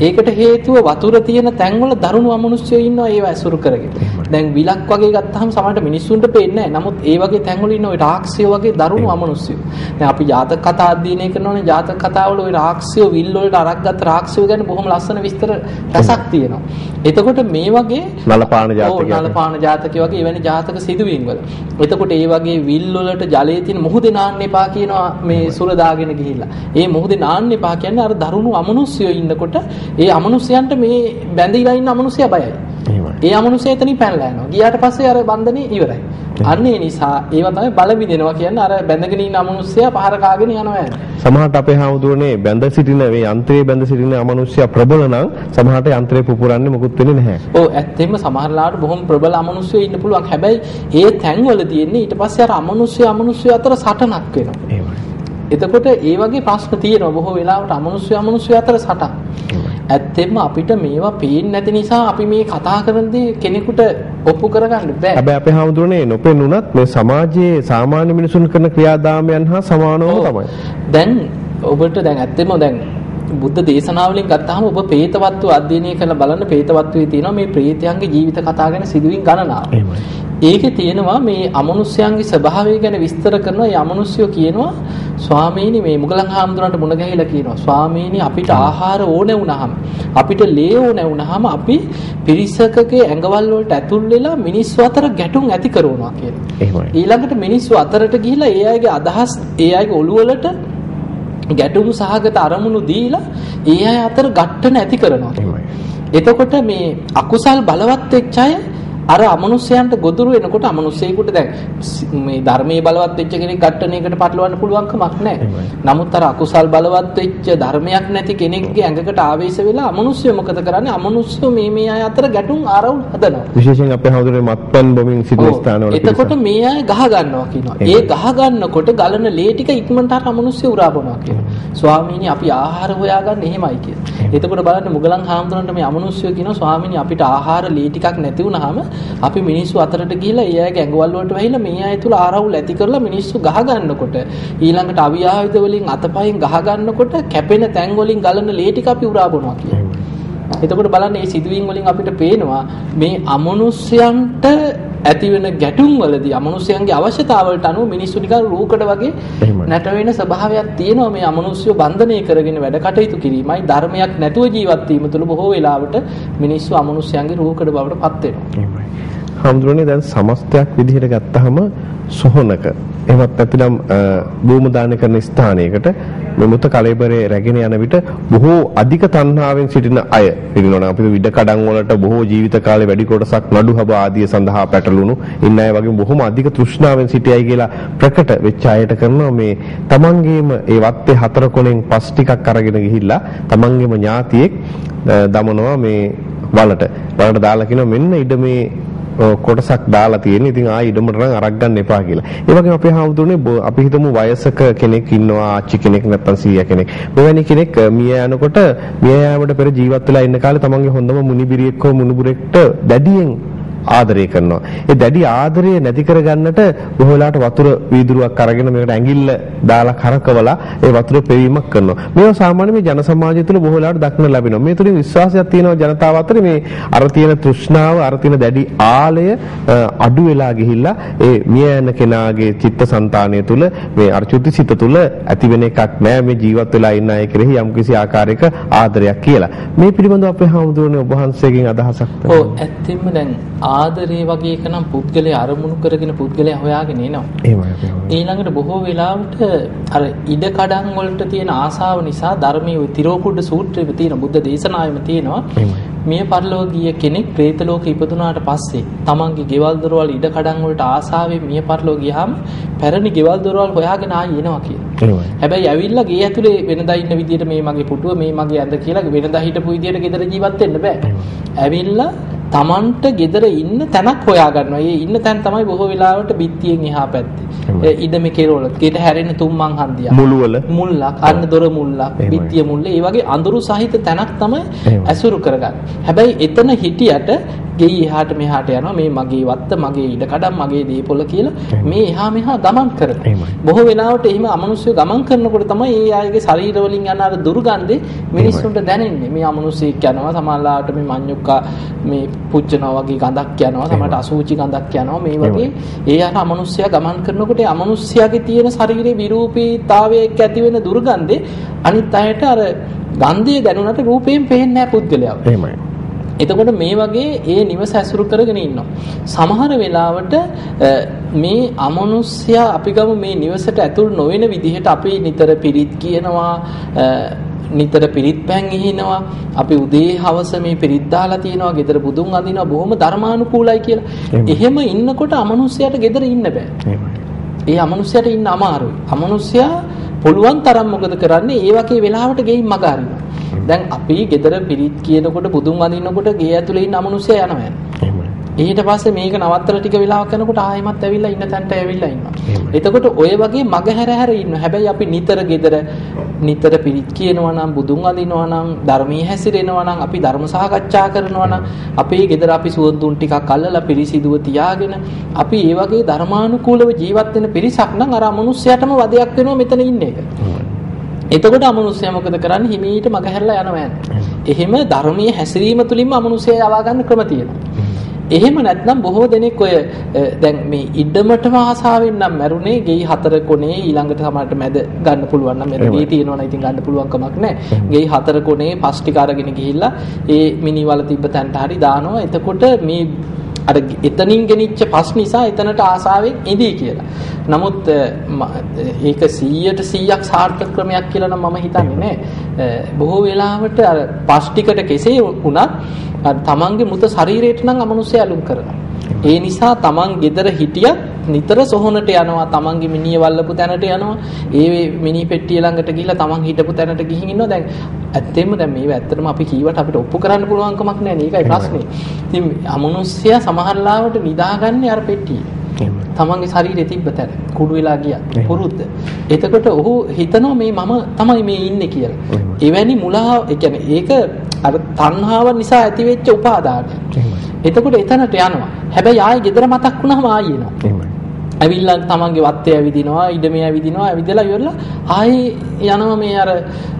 ඒකට හේතුව වතුර තියෙන තැන්වල දරුණු අමනුෂ්‍යයෝ ඉන්නවා ඒව ඇසුරු කරගෙන. දැන් විලක් වගේ ගත්තාම සමහරට මිනිස්සුන්ට පේන්නේ නැහැ. නමුත් ඒ වගේ තැන්වල ඉන්න ওই රාක්ෂියෝ වගේ දරුණු අමනුෂ්‍යයෝ. දැන් අපි ජාතක කතා අධ්‍යයනය කරනෝනේ ජාතක කතාවල ওই රාක්ෂියෝ විල් වලට අරක් ගත්ත රාක්ෂියෝ ගැන බොහොම ලස්සන විස්තර රසක් තියෙනවා. එතකොට මේ වගේ නලපාන ජාතකය. ඔව් නලපාන ජාතකය වගේ එවැනි ජාතක සිදුවීම් වල. එතකොට ඒ වගේ විල් වලට ජලයේ තියෙන මුහුදේ නාන්න එපා කියනවා මේ සුර දාගෙන ගිහිල්ලා. ඒ මුහුදේ නාන්න එපා කියන්නේ අර දරුණු අමනුෂ්‍යයෝ ඉන්නකොට ඒ අමනුෂ්‍යයන්ට මේ බැඳීලා ඉන්න අමනුෂ්‍යයා බයයි. ඒ අමනුෂ්‍යය එතනින් පැනලා යනවා. ගියාට පස්සේ අර බන්ධනේ ඉවරයි. අන්න ඒ නිසා ඒවා තමයි බල විදිනවා කියන්නේ අර බැඳගෙන ඉන්න අමනුෂ්‍යයා පහර කාගෙන යනවා යන්නේ. සමහරට අපේ හාමුදුරනේ බැඳ සිටින මේ යන්ත්‍රයේ බැඳ සිටින අමනුෂ්‍යයා ප්‍රබල නම් සමහරට යන්ත්‍රය පුපුරන්නේ මොකුත් වෙන්නේ නැහැ. ඔව් ඇත්තෙන්ම සමහරලාට බොහොම ප්‍රබල අමනුෂ්‍යයෝ ඉන්න පුළුවන්. හැබැයි ඒ තැන්වල තියෙන්නේ ඊට පස්සේ අර අමනුෂ්‍ය අමනුෂ්‍ය අතර සටනක් වෙනවා. එතකොට ඒ වගේ ප්‍රශ්න තියෙනවා බොහෝ වෙලාවට අමනුෂ්‍ය අමනුෂ්‍ය අතර සටන්. ඇත්තෙන්ම අපිට මේවා පේන්නේ නැති නිසා අපි මේ කතා කරන දේ කෙනෙකුට ඔප්පු කරගන්න බෑ. හැබැයි අපේ හැමදෙරේ නොපෙන්නුනත් මේ සමාජයේ සාමාන්‍ය මිනිසුන් කරන ක්‍රියාදාමයන් හා සමානවම තමයි. දැන් ඔබට දැන් ඇත්තෙන්ම දැන් බුද්ධ දේශනාවලින් ගත්තාම ඔබ പ്രേතවත්ව අධ්‍යයනය කරලා බලන්න പ്രേතවත්වයේ තියෙනවා මේ പ്രേතයන්ගේ ජීවිත කතා ගැන සිදුවින් ගණනාව. ඒකේ තියෙනවා මේ අමනුෂ්‍යයන්ගේ ස්වභාවය ගැන විස්තර කරනවා. ඒ අමනුෂ්‍යෝ කියනවා ස්වාමීනි මේ මුගලන් හාමුදුරන්ට මුණ ගැහිලා කියනවා. ස්වාමීනි අපිට ආහාර ඕන වුණාම අපිට ලේ ඕන වුණාම අපි පිරිසකගේ ඇඟවල් වලට ඇතුල් වෙලා මිනිස්සු අතර ගැටුම් ඇති කරනවා කියනවා. එහෙමයි. ඊළඟට මිනිස්සු අතරට ගිහිලා ඒ අයගේ අදහස් ඒ අයගේ ඔළුව වලට ගැටුම් සහගත අරමුණු දීලා ඒ අය අතර ගැට්ටන ඇති කරනවා. එතකොට මේ අකුසල් බලවත් වෙච්ච අය අර අමනුෂ්‍යයන්ට ගොදුරු වෙනකොට අමනුෂ්‍යයෙකුට දැන් මේ ධර්මයේ බලවත් වෙච්ච කෙනෙක් ඝට්ටණයකට පටලවන්න පුළුවන් කමක් නැහැ. නමුත් අර අකුසල් බලවත් වෙච්ච ධර්මයක් නැති කෙනෙක්ගේ ඇඟකට ආවේශ වෙලා අමනුෂ්‍ය මොකද කරන්නේ? අමනුෂ්‍ය මේ මේ අය අතර ගැටුම් ආරවුල් හදනවා. විශේෂයෙන් අපේ හවුදරේ මත්පැන් බොමින් සිටින ස්ථානවල එතකොට මේ අය ගහ ගන්නවා කියනවා. ඒ ගහ ගන්නකොට ගලන ලේ ටික ඉක්මනට අර අමනුෂ්‍ය උරා බොනවා කියනවා. ස්වාමීනි අපි ආහාර හොයාගන්න එහෙමයි කියනවා. එතකොට බලන්න මුගලන් හාමුදුරන්ට මේ අමනුෂ්‍ය කියනවා ස්වාමීනි අපිට ආහාර ලේ ටිකක් නැති වුනහම අපි මිනිස්සු අතරට ගිහිලා ඒ අයගේ ඇඟවල් වලට වැහිලා මේ අය තුල ආරවුල් ඇති කරලා මිනිස්සු ගහ ගන්නකොට ඊළඟට අවියාවිද වලින් අතපයින් ගහ ගන්නකොට කැපෙන තැන් වලින් ගලන ලේ ටික අපි උරා බොනවා කියන්නේ. එතකොට බලන්න මේ සිදුවීම් වලින් අපිට පේනවා මේ අමනුෂ්‍යයන්ට ඇති වෙන ගැටුම් වලදී අමනුෂ්‍යයන්ගේ අවශ්‍යතාවලට අනුව මිනිස්සු නිකන් රූකඩ වගේ නැට වෙන ස්වභාවයක් තියෙනවා මේ අමනුෂ්‍යව බන්ධනය කරගෙන වැඩ කටයුතු කිරීමයි. ධර්මයක් නැතුව ජීවත් වීම තුළ බොහෝ වෙලාවට මිනිස්සු අමනුෂ්‍යයන්ගේ රූකඩ බවට පත් වෙනවා. හාමුදුරනේ දැන් සමස්තයක් විදිහට ගත්තහම සොහනක. එහෙමත් නැතිනම් භූම දාන කරන ස්ථානයකට මේ මුත කලෙබරේ රැගෙන යන විට බොහෝ අධික තණ්හාවෙන් සිටින අය පිළිනොන අපිට විඩ කඩන් වලට බොහෝ ජීවිත කාලේ වැඩි කොටසක් නඩු හබ ආදිය සඳහා පැටළුණු. ඉන්න අය වගේ බොහොම අධික තෘෂ්ණාවෙන් සිටියයි කියලා ප්‍රකට වෙච්ච අයට කරනවා. මේ තමන්ගේම ඒ වත්තේ හතර කොනෙන් පස් ටිකක් අරගෙන ගිහිල්ලා තමන්ගේම ඥාතියෙක් දමනවා මේ වලට. වලට දාලා කියනවා මෙන්න ඉඩ මේ කොටසක් දාලා තියෙන. ඉතින් ආයෙ ඉඩමට නම් අරක් ගන්න එපා කියලා. ඒ වගේම අපේ හාමුදුරනේ අපි හිතමු වයසක කෙනෙක් ඉන්නවා ආච්චි කෙනෙක් නැත්නම් සීයා කෙනෙක්. මෙවැනි කෙනෙක් මිය යනකොට මිය යාමට පෙර ජීවත් වෙලා ඉන්න කාලේ තමන්ගේ හොඳම මුනිබිරියෙක් හෝ මුණුබුරෙක්ට දැඩියෙන් ආදරය කරනවා. ඒ දැඩි ආදරය නැති කරගන්නට බොහෝ වෙලාවට වතුර වීදුරුවක් අරගෙන මේකට ඇඟිල්ල දාලා කරකවලා ඒ වතුර පෙවීමක් කරනවා. මේවා සාමාන්‍ය මේ ජන සමාජය තුළ බොහෝ වෙලාවට දක්න ලැබෙනවා. මේ තුලින් විශ්වාසයක් තියෙනවා ජනතාව අතර මේ අර තියෙන තෘෂ්ණාව, අර තියෙන දැඩි ආලය අඩු වෙලා ගිහිල්ලා ඒ මිය යන කෙනාගේ චිත්තසංතානය තුළ මේ අර චුතිසිත තුළ ඇති වෙන එකක් නෑ මේ ජීවත් වෙලා ඉන්න අය කෙරෙහි යම්කිසි ආකාරයක ආදරයක් කියලා. මේ පිළිබඳව අපේ හාමුදුරනේ ඔබ වහන්සේගෙන් අදහසක් ඔව් ඇත්තෙන්ම දැන් ආදරේ වගේ එක නම් පුද්ගලය අරමුණු කරගෙන පුද්ගලය හොයාගෙන එනවා. ඊළඟට බොහෝ වෙලාවට අර ඉඩ කඩන් වලට තියෙන ආසාව නිසා ධර්මයේ තිරෝකුඩ සූත්‍රයේ තියෙන බුද්ධ දේශනාවෙම තියෙනවා. මිය පරලෝක ගිය කෙනෙක් പ്രേත ලෝකෙ ඉපදුනාට පස්සේ තමන්ගේ ගෙවල් දොරවල් ඉඩ කඩන් වලට ආසාවෙන් මිය පරලෝක ගියාම පැරණි ගෙවල් දොරවල් හොයාගෙන ආයෙ එනවා කියලා. හැබැයි ඇවිල්ලා ගේ ඇතුලේ වෙනදා ඉන්න විදියට මේ මගේ පුටුව මේ මගේ ඇඳ කියලා වෙනදා හිටපු විදියට ගෙදර ජීවත් වෙන්න බෑ. ඇවිල්ලා Tamanට gedara ඉන්න තැනක් හොයා ගන්නවා. ඒ ඉන්න තැන තමයි බොහෝ වෙලාවට බිත්තියෙන් එහා පැත්තේ. ඒ ඉඩමේ කෙරවල. ගෙට හැරෙන තුම්මන් හන්දියක්. මුළුවල මුල්ලක්, අන්න දොර මුල්ලක්, බිත්තිය මුල්ල, ඒ වගේ අඳුරු සහිත තැනක් තමයි. ඇසුරු කරගන්නේ. හැබැයි එතන හිටියට ගෙයි එහාට මෙහාට යනවා මේ මගේ වත්ත මගේ ඉඩකඩම් මගේ දීපොළ කියලා මේ එහා මෙහා ගමන් කරනවා. බොහෝ වෙලාවට එහෙම අමනුෂ්‍ය ගමන් කරනකොට තමයි ඒ අයගේ ශරීර වලින් යන අර දුර්ගන්ධේ මිනිස්සුන්ට දැනෙන්නේ. මේ අමනුෂ්‍යෙක් යනවා සමහරලාට මේ මඤ්ඤුක්කා මේ පුච්චනවා වගේ ගඳක් යනවා. සමහරට අසූචි ගඳක් යනවා. මේ වගේ ඒ අර අමනුෂ්‍යයා ගමන් කරනකොට ඒ අමනුෂ්‍යයාගේ තියෙන ශරීරේ විරූපීතාවයක ඇති වෙන දුර්ගන්ධේ අනිත් අයට අර ගන්ධය දැනුණට රූපයෙන් පේන්නේ නැහැ පුද්ගලයාව. එහෙමයි. එතකොට මේ වගේ ඒ නිවස ඇසුරු කරගෙන ඉන්නවා. සමහර වෙලාවට මේ අමනුෂ්‍යයා අපි ගමු මේ නිවසට ඇතුල් නොවන විදිහට අපි නිතර පිරිත් කියනවා නිතර පිරිත් පැන් ඉහිනවා අපි උදේ හවස මේ පිරිත් දාලා තියෙනවා ගෙදර බුදුන් අඳිනවා බොහොම ධර්මානුකූලයි කියලා. එහෙම ඉන්නකොට අමනුෂ්‍යයාට ගෙදර ඉන්න බෑ. ඒ අමනුෂ්‍යයට ඉන්න අමාරුයි. අමනුෂ්‍යයා පුළුවන් තරම් මොකද කරන්නේ? ඒ වගේ වෙලාවට ගෙයින් මග. දැන් අපි ගෙදර පිරිත් කියනකොට බුදුන් වඳිනකොට ගේ ඇතුලේ ඉන්න අමනුෂ්‍යයා යනවා. ඊට පස්සේ මේක නවත්තලා ටික වෙලාවක් යනකොට ආයෙමත් ඇවිල්ලා ඉන්න තැනට ඇවිල්ලා ඉන්නවා. එතකොට ඔය වගේ මග හැර හැර ඉන්නවා. හැබැයි අපි නිතර ගෙදර නිතර පිරිත් කියනවා නම් බුදුන් වඳිනවා නම් ධර්මයේ හැසිරෙනවා නම් අපි ධර්ම සාකච්ඡා කරනවා නම් අපේ ගෙදර අපි සුවඳුන් ටිකක් අල්ලලා පිරිසිදුව තියාගෙන අපි ඒ වගේ ධර්මානුකූලව ජීවත් වෙන පිරිසක් නම් අර අමනුෂ්‍යයටම වදයක් වෙනවා මෙතන ඉන්න එක. එතකොට අමනුෂ්‍යයා මොකද කරන්නේ හිමීට මග හැරලා යනවා. එහෙම ධර්මයේ හැසිරීම තුලින්ම අමනුෂ්‍යයා යවා ගන්න ක්‍රම තියෙනවා. එහෙම නැත්නම් බොහෝ දෙනෙක් ඔය දැන් මේ ඉඩමටම ආසාවෙන් නම් මැරුණේ ගෙයි හතර කොනේ ඊළඟට සමහරට මැද ගන්න පුළුවන් නම් මැද ගේ තියෙනවා නම් ඉතින් ගන්න පුළුවන් කමක් නැහැ. ගෙයි හතර කොනේ පස් ටික අරගෙන ගිහිල්ලා ඒ මිනිවල තිබ්බ තැනට හරි දානවා. එතකොට මේ අර එතනින් ගෙනිච්ච පස් නිසා එතනට ආසාවෙන් ඉඳී කියලා. නමුත් ඒක 100ට 100ක් සාර්ථක ක්‍රමයක් කියලා නම් මම හිතන්නේ නෑ. බොහෝ වෙලාවට අර පස් ටිකට කෙසේ වුණත් තමන්ගේ මුත ශරීරයට නම් අමනුෂ්‍ය ඇලුම් කරනවා. ඒ නිසා තමන් gedara හිටියත් නිතර සොහොනට යනවා තමන්ගේ මිනිය වල්ලපු තැනට යනවා ඒ මිනි පෙට්ටිය ළඟට ගිහිල්ලා තමන් හිටපු තැනට ගිහින් ඉන්නවා දැන් ඇත්තෙන්ම දැන් මේව ඇත්තටම අපි කීවට අපිට ඔප්පු කරන්න පුළුවන් කමක් නැහැ නේ ඒකයි ප්‍රශ්නේ ඉතින් අමනුෂ්‍යයා සමහරලාවට නිදාගන්නේ අර පෙට්ටියේ එහෙමයි. තමන්ගේ ශරීරයේ තිබ්බ තැන කුඩු වෙලා ගියා. පුරුද්ද එතකොට ඔහු හිතනවා මේ මම තමයි මේ ඉන්නේ කියලා. එවැනි මුලා ඒ කියන්නේ ඒක අර තණ්හාව නිසා ඇතිවෙච්ච උපාදානය. එතකොට එතනට යනවා හැබැයි ආයෙ gedara මතක් වුණාම ආයෙ එනවා. ඇවිල්ලා තමන්ගේ වත්තේ ඇවිදිනවා ඉඩමේ ඇවිදිනවා ඇවිදලා ඉවරලා ආයෙ යනවා මේ අර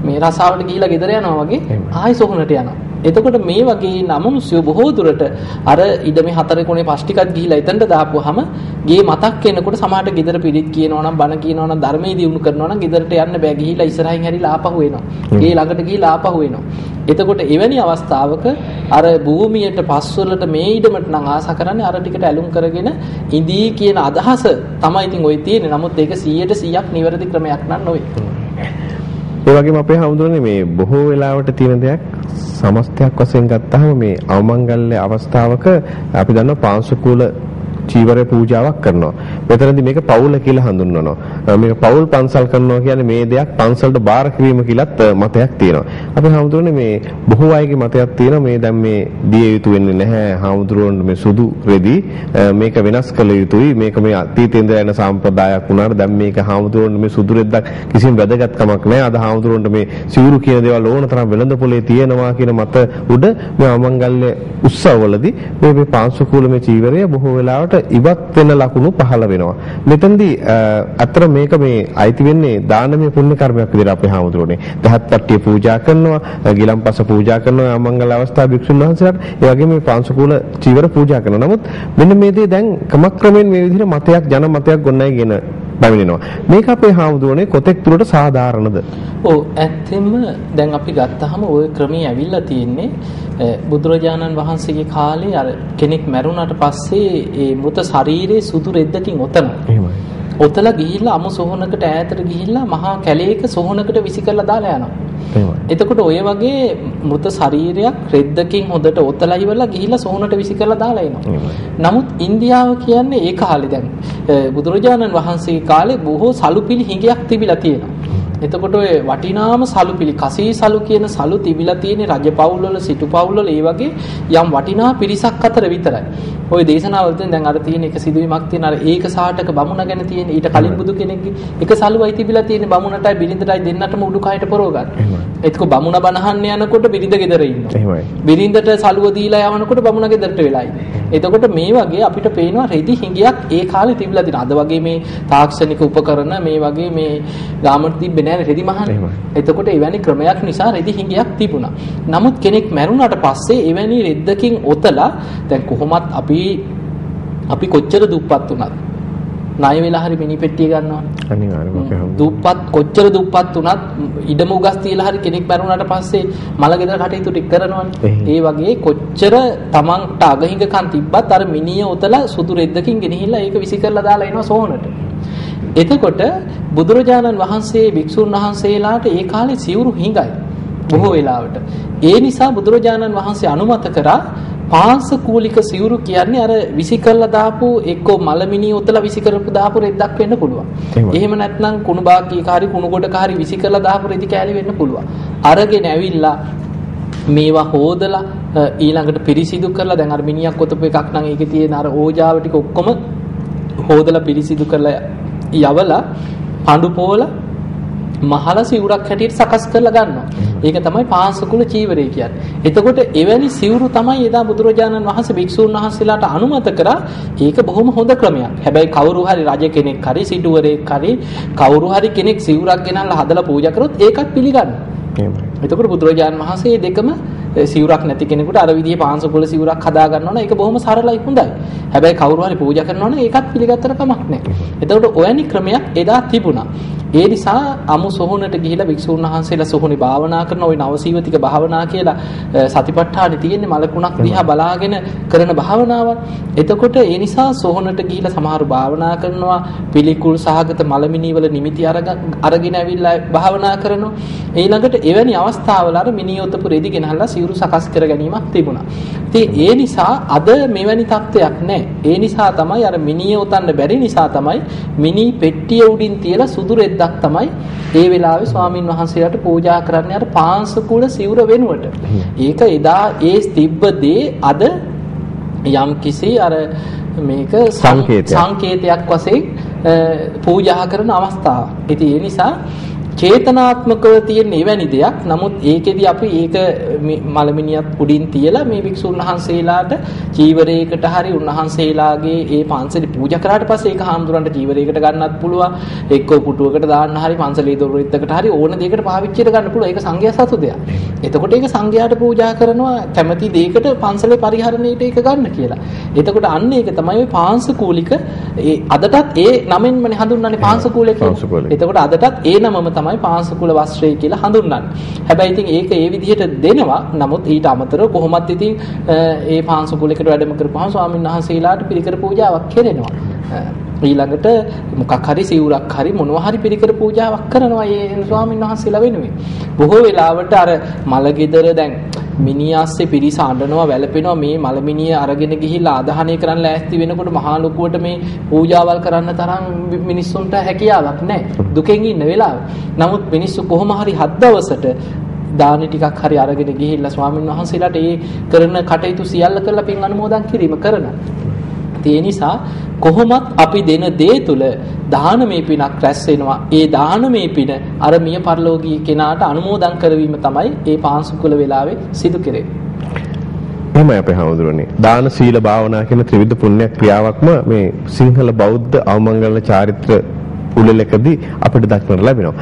මේ රසාවට ගිහිලා ගෙදර යනවා වගේ. ආයෙ සොහනට යනවා එතකොට මේ වගේ නමුනුස්සය බොහෝ දුරට අර ඉඩමේ හතර කොනේ පස් ටිකක් ගිහිලා එතනට දාපුවාම ගේ මතක් වෙනකොට සමහරට ගෙදර පිළිත් කියනවා නම් බණ කියනවා නම් ධර්මයේ දියුණු කරනවා නම් ගෙදරට යන්න බෑ. ගිහිලා ඉස්සරහින් හැරිලා ආපහු එනවා. ගේ ළඟට ගිහිලා ආපහු එනවා. එතකොට එවැනි අවස්ථාවක අර භූමියට පස්වලට මේ ඉඩමට නම් ආස කරන්නේ අර ටිකට ඇලුම් කරගෙන ඉඳී කියන අදහස තමයි ඉතින් ওই තියෙන්නේ. නමුත් ඒක 100ට 100ක් නිවැරදි ක්‍රමයක් නන් නොවේ ඒ වගේම අපේ හඳුනන්නේ මේ බොහෝ වෙලාවට තියෙන දෙයක් සමස්තයක් වශයෙන් ගත්තාම මේ අවමංගල්‍ය අවස්ථාවක අපි දන්නවා පාංශුකූල චීවර පූජාවක් කරනවා. මෙතනදී මේක පවුල කියලා හඳුන්වනවා. අ, මේක පවුල් පන්සල් කරනවා කියන්නේ මේ දෙයක් පන්සලට බාර කිරීම කියලත් අ, මතයක් තියෙනවා. අපි හඳුනන්නේ මේ බොහෝ අයගේ මතයක් තියෙනවා මේ දැන් මේ දිය යුතු වෙන්නේ නැහැ. හාමුදුරුවන්ට මේ සුදු රෙදි අ, මේක වෙනස් කළ යුතුයි. මේක මේ අතීතේ ඉඳලා එන සම්ප්‍රදායක් වුණාට දැන් මේක හාමුදුරුවන්ට මේ සුදු රෙද්දක් කිසිම වැදගත්කමක් නැහැ. අද හාමුදුරුවන්ට මේ සිවුරු කියන දේවල් ඕන තරම් වෙළඳ පොලේ තියෙනවා කියන මත උඩ මේ අමංගල්‍ය උත්සවවලදී මේ මේ පාංශුකූල මේ චීවරය බොහෝ වෙලාවට ඉවත් වෙන ලකුණු පහළ වෙනවා. මෙතනදී අතර මේක මේ අයිති වෙන්නේ දානමය පුණ්‍ය කර්මයක් විදිහට අපේ හාමුදුරුවනේ. දහත් පට්ටිය පූජා කරනවා, ගිලම්පස පූජා කරනවා, අමංගල අවස්ථා භික්ෂුන් වහන්සේලාට ඒ වගේම මේ පාංශුකූල චීවර පූජා කරනවා. නමුත් මෙන්න මේ දේ දැන් ක්‍රමක්‍රමයෙන් මේ විදිහට මතයක් ජන මතයක් ගොඩනැගෙන බැමිනෙනවා. මේක අපේ හාමුදුරුවනේ කොතෙක් දුරට සාධාරණද? ඔව් ඇත්තෙන්ම දැන් අපි ගත්තාම ওই ක්‍රමයේ ඇවිල්ලා තියෙන්නේ අ, බුදුරජාණන් වහන්සේගේ කාලේ අර කෙනෙක් මැරුණාට පස්සේ ඒ මృత ශරීරයේ සුදු රෙද්දකින් ඔතන එහෙමයි. ඔතලා ගිහිල්ලා අමු සොහනකට ඈතට ගිහිල්ලා මහා කැලේක සොහනකට විසි කරලා දාලා යනවා. එහෙමයි. එතකොට ඔය වගේ මృత ශරීරයක් රෙද්දකින් හොඳට ඔතලා ඉවරලා ගිහිල්ලා සොහනට විසි කරලා දාලා එනවා. නමුත් ඉන්දියාව කියන්නේ ඒ කාලේ දැන් බුදුරජාණන් වහන්සේගේ කාලේ බොහෝ සලුපිලි හිඟයක් තිබිලා තියෙනවා. එතකොට ඔය වටිනාම සලු පිළි කසී සලු කියන සලු තිබිලා තියෙන රජ පවුල් වල සිටු පවුල් වල ඒ වගේ යම් වටිනා පිරිසක් අතර විතරයි. ওই දේශනාවලදී දැන් අර තියෙන එක සිදුවීමක් තියෙන අර ඒක සාටක බමුණ ගැන තියෙන ඊට කලින් බුදු කෙනෙක්ගේ එක සලුවයි තිබිලා තියෙන බමුණටයි බිරිඳටයි දෙන්නටම උඩුකයට පරව ගන්න. එතකොට බමුණ බනහන්න යනකොට බිරිඳ ගෙදර ඉන්නවා. බිරිඳට සලුව දීලා යවනකොට බමුණ ගෙදරට වෙලා. එතකොට මේ වගේ අපිට පේනවා රෙදි හිඟියක් ඒ කාලේ තිබිලා තියෙන. අද වගේ මේ තාක්ෂණික උපකරණ මේ වගේ මේ ගාමට තිබ්බේ නැහැ රෙදි මහන්න. එතකොට එවැනි ක්‍රමයක් නිසා රෙදි හිඟියක් තිබුණා. නමුත් කෙනෙක් මැරුණාට පස්සේ එවැනි රෙද්දකින් ඔතලා දැන් කොහොමත් අපි අපි කොච්චර දුප්පත් වුණත් ණය වෙලා හරි මිනි පෙට්ටිය ගන්නවනේ. අනිවාර්යයෙන්ම දුප්පත් කොච්චර දුප්පත් වුණත් ඉඩම උගස් තියලා හරි කෙනෙක් මැරුණාට පස්සේ මල ගෙදර කටයුතු ටික කරනවනේ. ඒ වගේ කොච්චර තමන්ට අගහිඟකම් තිබ්බත් අර මිනිය උතලා සුදු රෙද්දකින් ගෙනහිල්ලා ඒක විසි කරලා දාලා එනවා සෝනට. එතකොට බුදුරජාණන් වහන්සේ වික්ෂුන් වහන්සේලාට ඒ කාලේ සිවුරු හිඟයි බොහෝ වෙලාවට. ඒ නිසා බුදුරජාණන් වහන්සේ අනුමත කරා පාංශකූලික සිවුරු කියන්නේ අර විසි කරලා දාපු එක්කෝ මලමිනිය උතලා විසි කරපු දාපු රෙද්දක් වෙන්න පුළුවන්. එහෙම නැත්නම් කුණු බාග්ගයක හරි කුණු ගොඩක හරි විසි කරලා දාපු රෙදි කෑලි වෙන්න පුළුවන්. අරගෙන ඇවිල්ලා මේවා හොදලා ඊළඟට පිරිසිදු කරලා දැන් අර මිනිහක් කොතපු එකක් නම් ඒකේ තියෙන අර ඕජාව ටික ඔක්කොම හොදලා පිරිසිදු කරලා යවලා පඳු පෝලා මහල සිවුරක් හැටියට සකස් කරලා ගන්නවා. ඒක තමයි පාංශකුල චීවරය කියන්නේ. එතකොට එවැනි සිවුරු තමයි එදා බුදුරජාණන් වහන්සේ භික්ෂූන් වහන්සේලාට අනුමත කරා. ඒක බොහොම හොඳ ක්‍රමයක්. හැබැයි කවුරු හරි රජ කෙනෙක් හරි සිටුවරයෙක් හරි කවුරු හරි කෙනෙක් සිවුරක් ගෙනල්ලා හදලා පූජා කරොත් ඒකත් පිළිගන්නවා. එතකොට බුදුරජාණන් වහන්සේ දෙකම සිවුරක් නැති කෙනෙකුට අර විදිහේ පාංශකුල සිවුරක් හදා ගන්නවා නම් ඒක බොහොම සරලයි හොඳයි. හැබැයි කවුරු හරි පූජා කරනවා නම් ඒකත් පිළිගත්තට කමක් නැහැ. එතකොට ඔයනි ක්‍රමයක් එදා තිබුණා. ඒ නිසා අමු සොහොනට ගිහිලා භික්ෂුන් වහන්සේලා සොහොනේ භාවනා කරන ওই නවසීවතික භාවනා කියලා සතිපට්ඨානෙ තියෙන්නේ මලකුණක් දිහා බලාගෙන කරන භාවනාවක්. එතකොට ඒ නිසා සොහොනට ගිහිලා සමහරු භාවනා කරනවා පිළිකුල් සහගත මලමිනී වල නිමිති අරග- අරගෙන ඇවිල්ලා භාවනා කරනවා. ඊළඟට එවැනි අවස්ථාවල අර මිනියොතපු රෙදි ගෙනහලා සිවුරු සකස් කර ගැනීමක් තිබුණා. ඉතින් ඒ නිසා අද මෙවැනි තත්ත්වයක් නැහැ. ඒ නිසා තමයි අර මිනිය උතන්න බැරි නිසා තමයි මිනි පෙට්ටිය උඩින් තියලා සුදු රෙද්දක් තමයි ඒ වෙලාවේ ස්වාමින් වහන්සේලාට පූජා කරන්නේ අර පාංශකුල සිවුර වෙනුවට. ඒක එදා ඒ තිබ්බ දේ අද යම් කිසි අර මේක සංකේතයක්. වශයෙන් පූජා කරන අවස්ථාව. ඉතින් ඒ නිසා චේතනාත්මකව තියෙන එවැනි දෙයක්. නමුත් ඒකෙදි අපි ඒක මේ මලමිනියත් උඩින් තියලා මේ වික්ෂුන් වහන්සේලාට චීවරයකට හරි උන්වහන්සේලාගේ ඒ පන්සලේ පූජා කරාට පස්සේ ඒක හාමුදුරන්ට චීවරයකට ගන්නත් පුළුවන්. එක්කෝ පුටුවකට දාන්න හරි පන්සලේ දොරෙත්තකට හරි ඕන දෙයකට පාවිච්චියට ගන්න පුළුවන්. ඒක සංඝයා සතු දෙයක්. එතකොට ඒක සංඝයාට පූජා කරනවා කැමැති දෙයකට පන්සලේ පරිහරණයට ඒක ගන්න කියලා. එතකොට අන්න ඒක තමයි ඔය පාංශකූලික ඒ අදටත් ඒ නමෙන්මනේ හඳුන්වන්නේ පාංශකූලය. කියලා. එතකොට අදටත් ඒ නමම තමයි පාංශකුල වස්ත්‍රය කියලා හඳුන්වන්නේ. හැබැයි ඉතින් ඒක ඒ විදිහට දෙනවා. නමුත් ඊට අමතරව කොහොමත් ඉතින් අ, ඒ පාංශකුලයකට වැඩම කරපුවාම ස්වාමීන් වහන්සේලාට පිළිකර පූජාවක් කෙරෙනවා. අ, ඊළඟට මොකක් හරි සිවුරක් හරි මොනවා හරි පිළිකර පූජාවක් කරනවා ඒ ස්වාමීන් වහන්සේලා වෙනුවෙන්. බොහෝ වෙලාවට අර මලගෙදර දැන් මිනිහාස්සේ පිරිස අඬනවා වැළපෙනවා මේ මලමිනිය අරගෙන ගිහිල්ලා ආදාහනය කරන්න ලෑස්ති වෙනකොට මහා ලොකුවට මේ පූජාවල් කරන්න තරම් මිනිස්සුන්ට හැකියාවක් නැහැ දුකෙන් ඉන්න වෙලාව. නමුත් මිනිස්සු කොහොම හරි හත් දවසට දානි ටිකක් හරි අරගෙන ගිහිල්ලා ස්වාමීන් වහන්සේලාට ඒ කරන කටයුතු සියල්ල කරලා පින් අනුමෝදන් කිරීම කරනවා. ඒ නිසා කොහොමත් අපි දෙන දේ තුල දානමේ පිනක් රැස් වෙනවා. ඒ දානමේ පින අර මිය පරලෝකීය කෙනාට අනුමෝදන් කරවීම තමයි ඒ පාංශුකුල වෙලාවේ සිදු කෙරෙන්නේ. එහෙමයි අපේ හාමුදුරනේ. දාන සීල භාවනා කියන ත්‍රිවිධ පුණ්‍ය ක්‍රියාවක්ම මේ සිංහල බෞද්ධ අවමංගල චාරිත්‍ර උළෙලකදී අපිට දක්නට ලැබෙනවා.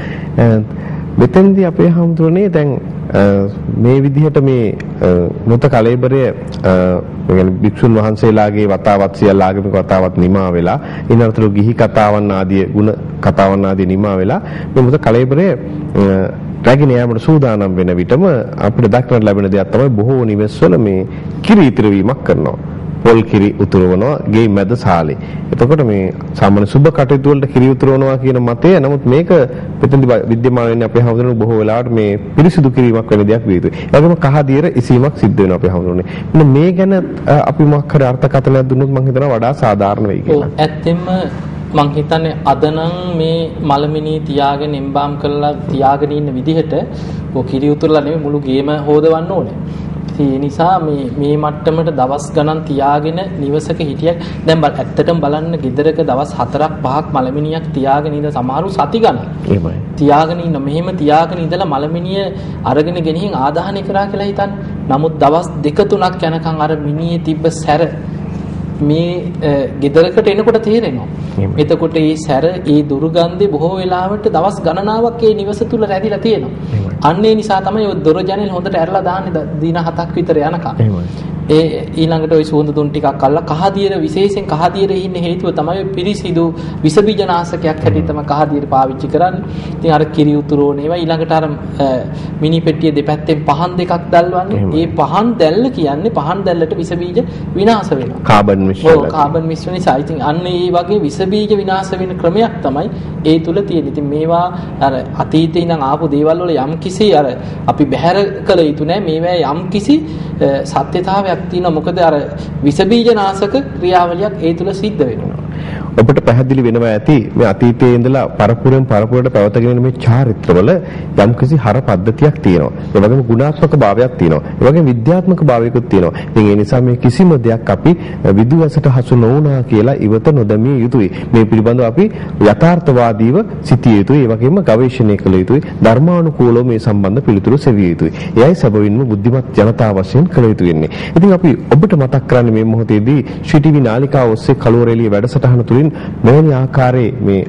අ, මෙතෙන්දී අපේ හාමුදුරනේ දැන් අ, මේ විදිහට මේ අ, මුත කලෙබරය يعني භික්ෂුන් වහන්සේලාගේ වතාවත් සියල්ල ආගමික වතාවත් නිමා වෙලා ඊනතරතු ගිහි කතාවන් ආදී ಗುಣ කතාවන් ආදී නිමා වෙලා මේ මුත කලෙබරය රැගෙන යාමට සූදානම් වෙන විටම අපිට දක්නට ලැබෙන දෙයක් තමයි බොහෝ නිවෙස්වල මේ කිරි ඉතිරවීමක් කරනවා. පොල් කිරි උතුරවනවා ගේ මැද සාලේ. එතකොට මේ සාමාන්‍ය සුබ කටයුතු වලට කිරි උතුරවනවා කියන මතය නමුත් මේක පිටින්දි විද්‍යමාන වෙන්නේ අපේ හැමදෙරම බොහෝ වෙලාවට මේ පිරිසිදු කිරීමක් වෙන දෙයක් විය යුතුයි. ඒ වගේම කහ දියර ඉසීමක් සිද්ධ වෙනවා අපේ හැමදෙරනේ. මෙන්න මේ ගැන අ, අපි මොකක් හරි අර්ථකථනයක් දුන්නොත් මම හිතනවා වඩා සාධාරණ වෙයි ඔව් කියලා. ඇත්තෙන්ම මං හිතන්නේ අද නම් මේ මලමිනී තියාගෙන එම්බාම් කරලා තියාගෙන ඉන්න විදිහට ඔය කිරි උතුරලා නෙමෙයි මුළු ගේම හොදවන්න ඕනේ. ඒ නිසා මේ මේ මට්ටමට දවස් ගණන් තියාගෙන නිවසක හිටියක් දැන් ඇත්තටම බලන්න ගෙදරක දවස් 4ක් 5ක් මලමිනියක් තියාගෙන ඉඳ සමහරු සති ගණන්. එහෙමයි. තියාගෙන ඉන්න මෙහෙම තියාගෙන ඉඳලා මලමිනිය අරගෙන ගෙනින් ආදාහනය කරා කියලා හිතන්න. නමුත් දවස් දෙක තුනක් යනකම් අර මිනියේ තිබ්බ සැර මේ ගෙදරකට එනකොට තේරෙනවා. එතකොට මේ සැර, ඒ දුර්ගන්ධය බොහෝ වෙලාවට දවස් ගණනාවක් ඒ නිවස තුල රැඳිලා තියෙනවා. අන්න ඒ නිසා තමයි ඔය දොර ජනෙල් හොඳට ඇරලා දාන්නේ දින 7ක් විතර යනකම්. ඒ ඊළඟට ওই සුවඳ දුම් ටිකක් අල්ලලා කහදියර විශේෂයෙන් කහදියර ඉන්න හේතුව තමයි පිරිසිදු විස බීජනාශකයක් හැටියට තමයි කහදියර පාවිච්චි කරන්නේ. ඉතින් අර කිරි උතුරෝන ඒවා ඊළඟට අර මිනි පෙට්ටිය දෙපැත්තෙන් පහන් දෙකක් දැල්වන්නේ. ඒ පහන් දැල්ල කියන්නේ පහන් දැල්ලට විස බීජ විනාශ වෙනවා. කාබන් මිශ්‍රණය. ඔව් කාබන් මිශ්‍රණය නිසා. ඉතින් අන්න ඒ වගේ විස බීජ විනාශ වෙන ක්‍රමයක් තමයි ඒ තුල තියෙන්නේ. ඉතින් මේවා අර අතීතේ ඉඳන් ආපු දේවල් වල යම් කිසි අර අපි බැහැර කළ යුතු නෑ. මේවා යම් කිසි සත්‍යතාවයක් තියෙනවා. මොකද අර විස බීජනාශක ක්‍රියාවලියක් ඒ තුල සිද්ධ වෙනවා. ඔබට පැහැදිලි වෙනවා ඇති මේ අතීතයේ ඉඳලා පරපුරෙන් පරපුරට පැවතගෙන මේ චාරිත්‍රවල යම්කිසි හර පද්ධතියක් තියෙනවා. ඒ වගේම ගුණාත්මක භාවයක් තියෙනවා. ඒ වගේම විද්‍යාත්මක භාවයකුත් තියෙනවා. ඉතින් ඒ නිසා මේ කිසිම දෙයක් අපි විදුවසට හසු නොවුනා කියලා ඉවත නොදමිය යුතුයි. මේ පිළිබඳව අපි යථාර්ථවාදීව සිටිය යුතුයි. ඒ වගේම ගවේෂණය කළ යුතුයි. ධර්මානුකූලව මේ සම්බන්ධ පිළිතුරු සෙවිය යුතුයි. එයයි සැබවින්ම බුද්ධිමත් ජනතාව වශයෙන් කළ යුතු වෙන්නේ. ඉතින් අපි ඔබට මතක් කරන්නේ මේ මොහොතේදී ශ්‍රී ටීවී නාලිකාව ඔස්සේ කළුවරේලිය වැඩසටහන තුලින් මෙවැනි ආකාරයේ මේ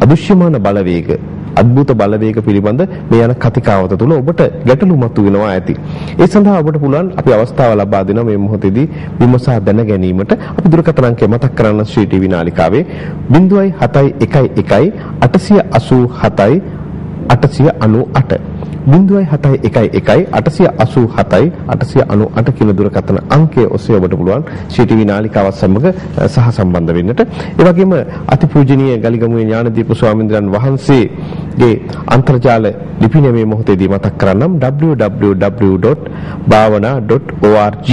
අදුශ්‍යමාන බලවේග අద్భుත බලවේග පිළිබඳ මේ යන කතිකාවත තුළ ඔබට ගැටලු මතුවෙනවා ඇති. ඒ සඳහා ඔබට පුළුවන් අපි අවස්ථාව ලබා දෙන මේ මොහොතේදී විමසා දැන ගැනීමට අපි දුරකථන අංකය මතක් කරන්න ශ්‍රී ටීවී නාලිකාවේ 0.711 887 898 0.711 887 898 කියන දුරකථන අංකය ඔස්සේ ඔබට පුළුවන් CCTV නාලිකාවත් සමග සහ සම්බන්ධ වෙන්නට. ඒ වගේම අතිපූජනීය ගලිගමුවේ ඥානදීප ස්වාමීන් වහන්සේගේ අන්තර්ජාල ලිපිනය මේ මොහොතේදී මතක් කරන්නම් www.bhavana.org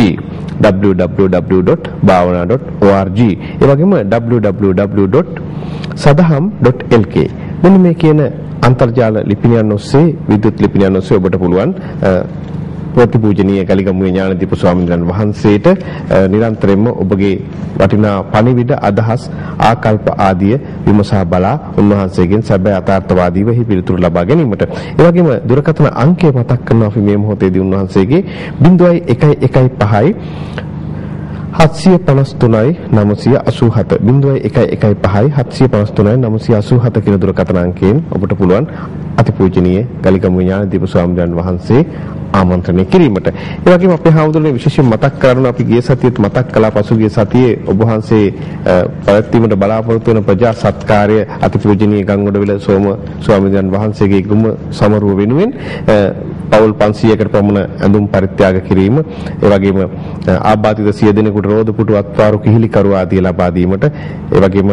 www.bhavana.org ඒ වගේම www.sadaham.lk මෙන්න මේ කියන අන්තර්ජාල ලිපිනයන් ඔස්සේ විද්‍යුත් ලිපිනයන් ඔස්සේ ඔබට පුළුවන් ප්‍රතිපූජනීය ගලිගමුවේ ඥානදීප ස්වාමීන් වහන්සේට නිරන්තරයෙන්ම ඔබගේ වටිනා පණිවිඩ අදහස් ආකල්ප ආදිය විමසා බලා උන්වහන්සේගෙන් සැබෑ අතාර්ථවාදීව එහි පිළිතුරු ලබා ගැනීමට. ඒ වගේම දුරකථන අංකය මතක් කරනවා අපි මේ මොහොතේදී උන්වහන්සේගේ 0115යි 753යි 987 0115යි 753යි 987 කියන දුරකථන අංකයෙන් ඔබට පුළුවන් අතිපූජනීය ගලිගමු ඥානදීප ස්වාමීන් වහන්සේ ආමන්ත්‍රණය කිරීමට. ඒ වගේම අපේ හාමුදුරනේ විශේෂයෙන් මතක් කරන අපි ගිය සතියේත් මතක් කළා පසුගිය සතියේ ඔබ වහන්සේ පැවැත්වීමට බලාපොරොත්තු වන ප්‍රජා සත්කාරය අතිපූජනීය ගංගොඩවිල සෝම ස්වාමීන් වහන්සේගේ ගුම සමරුව වෙනුවෙන් පවුල් 500කට පමණ ඇඳුම් පරිත්‍යාග කිරීම ඒ වගේම ආබාධිත සිය දෙනෙකුට රෝද පුටු අත්වාරු කිහිලි කරු ආදී ලබා දීමට ඒ වගේම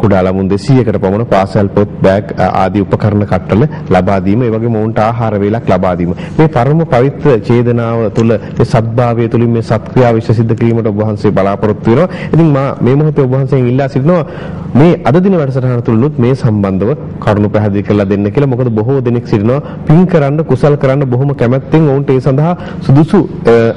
කුඩා ළමුන් 200කට පමණ පාසල් පොත් බෑග් ආදී උපකරණ කට්ටල ලබා දීම ඒ වගේම ඔවුන්ට ආහාර වේලක් ලබා දීම මේ පරම පවිත්‍ර චේතනාව තුළ මේ සත්භාවය තුළින් මේ සත්ක්‍රියාව විශ්ව සිද්ධ කිරීමට ඔබ වහන්සේ බලාපොරොත්තු වෙනවා ඉතින් මා මේ මොහොතේ ඔබ වහන්සේගෙන් ඉල්ලා සිටිනවා මේ අද දින වැඩසටහන තුලනුත් මේ සම්බන්ධව කරුණු පැහැදිලි කරලා දෙන්න කියලා මොකද බොහෝ දෙනෙක් සිටිනවා පින් කරන්න කුසල් කරන්න බොහොම කැමැත්තෙන් ඔවුන්ට ඒ සඳහා සුදුසු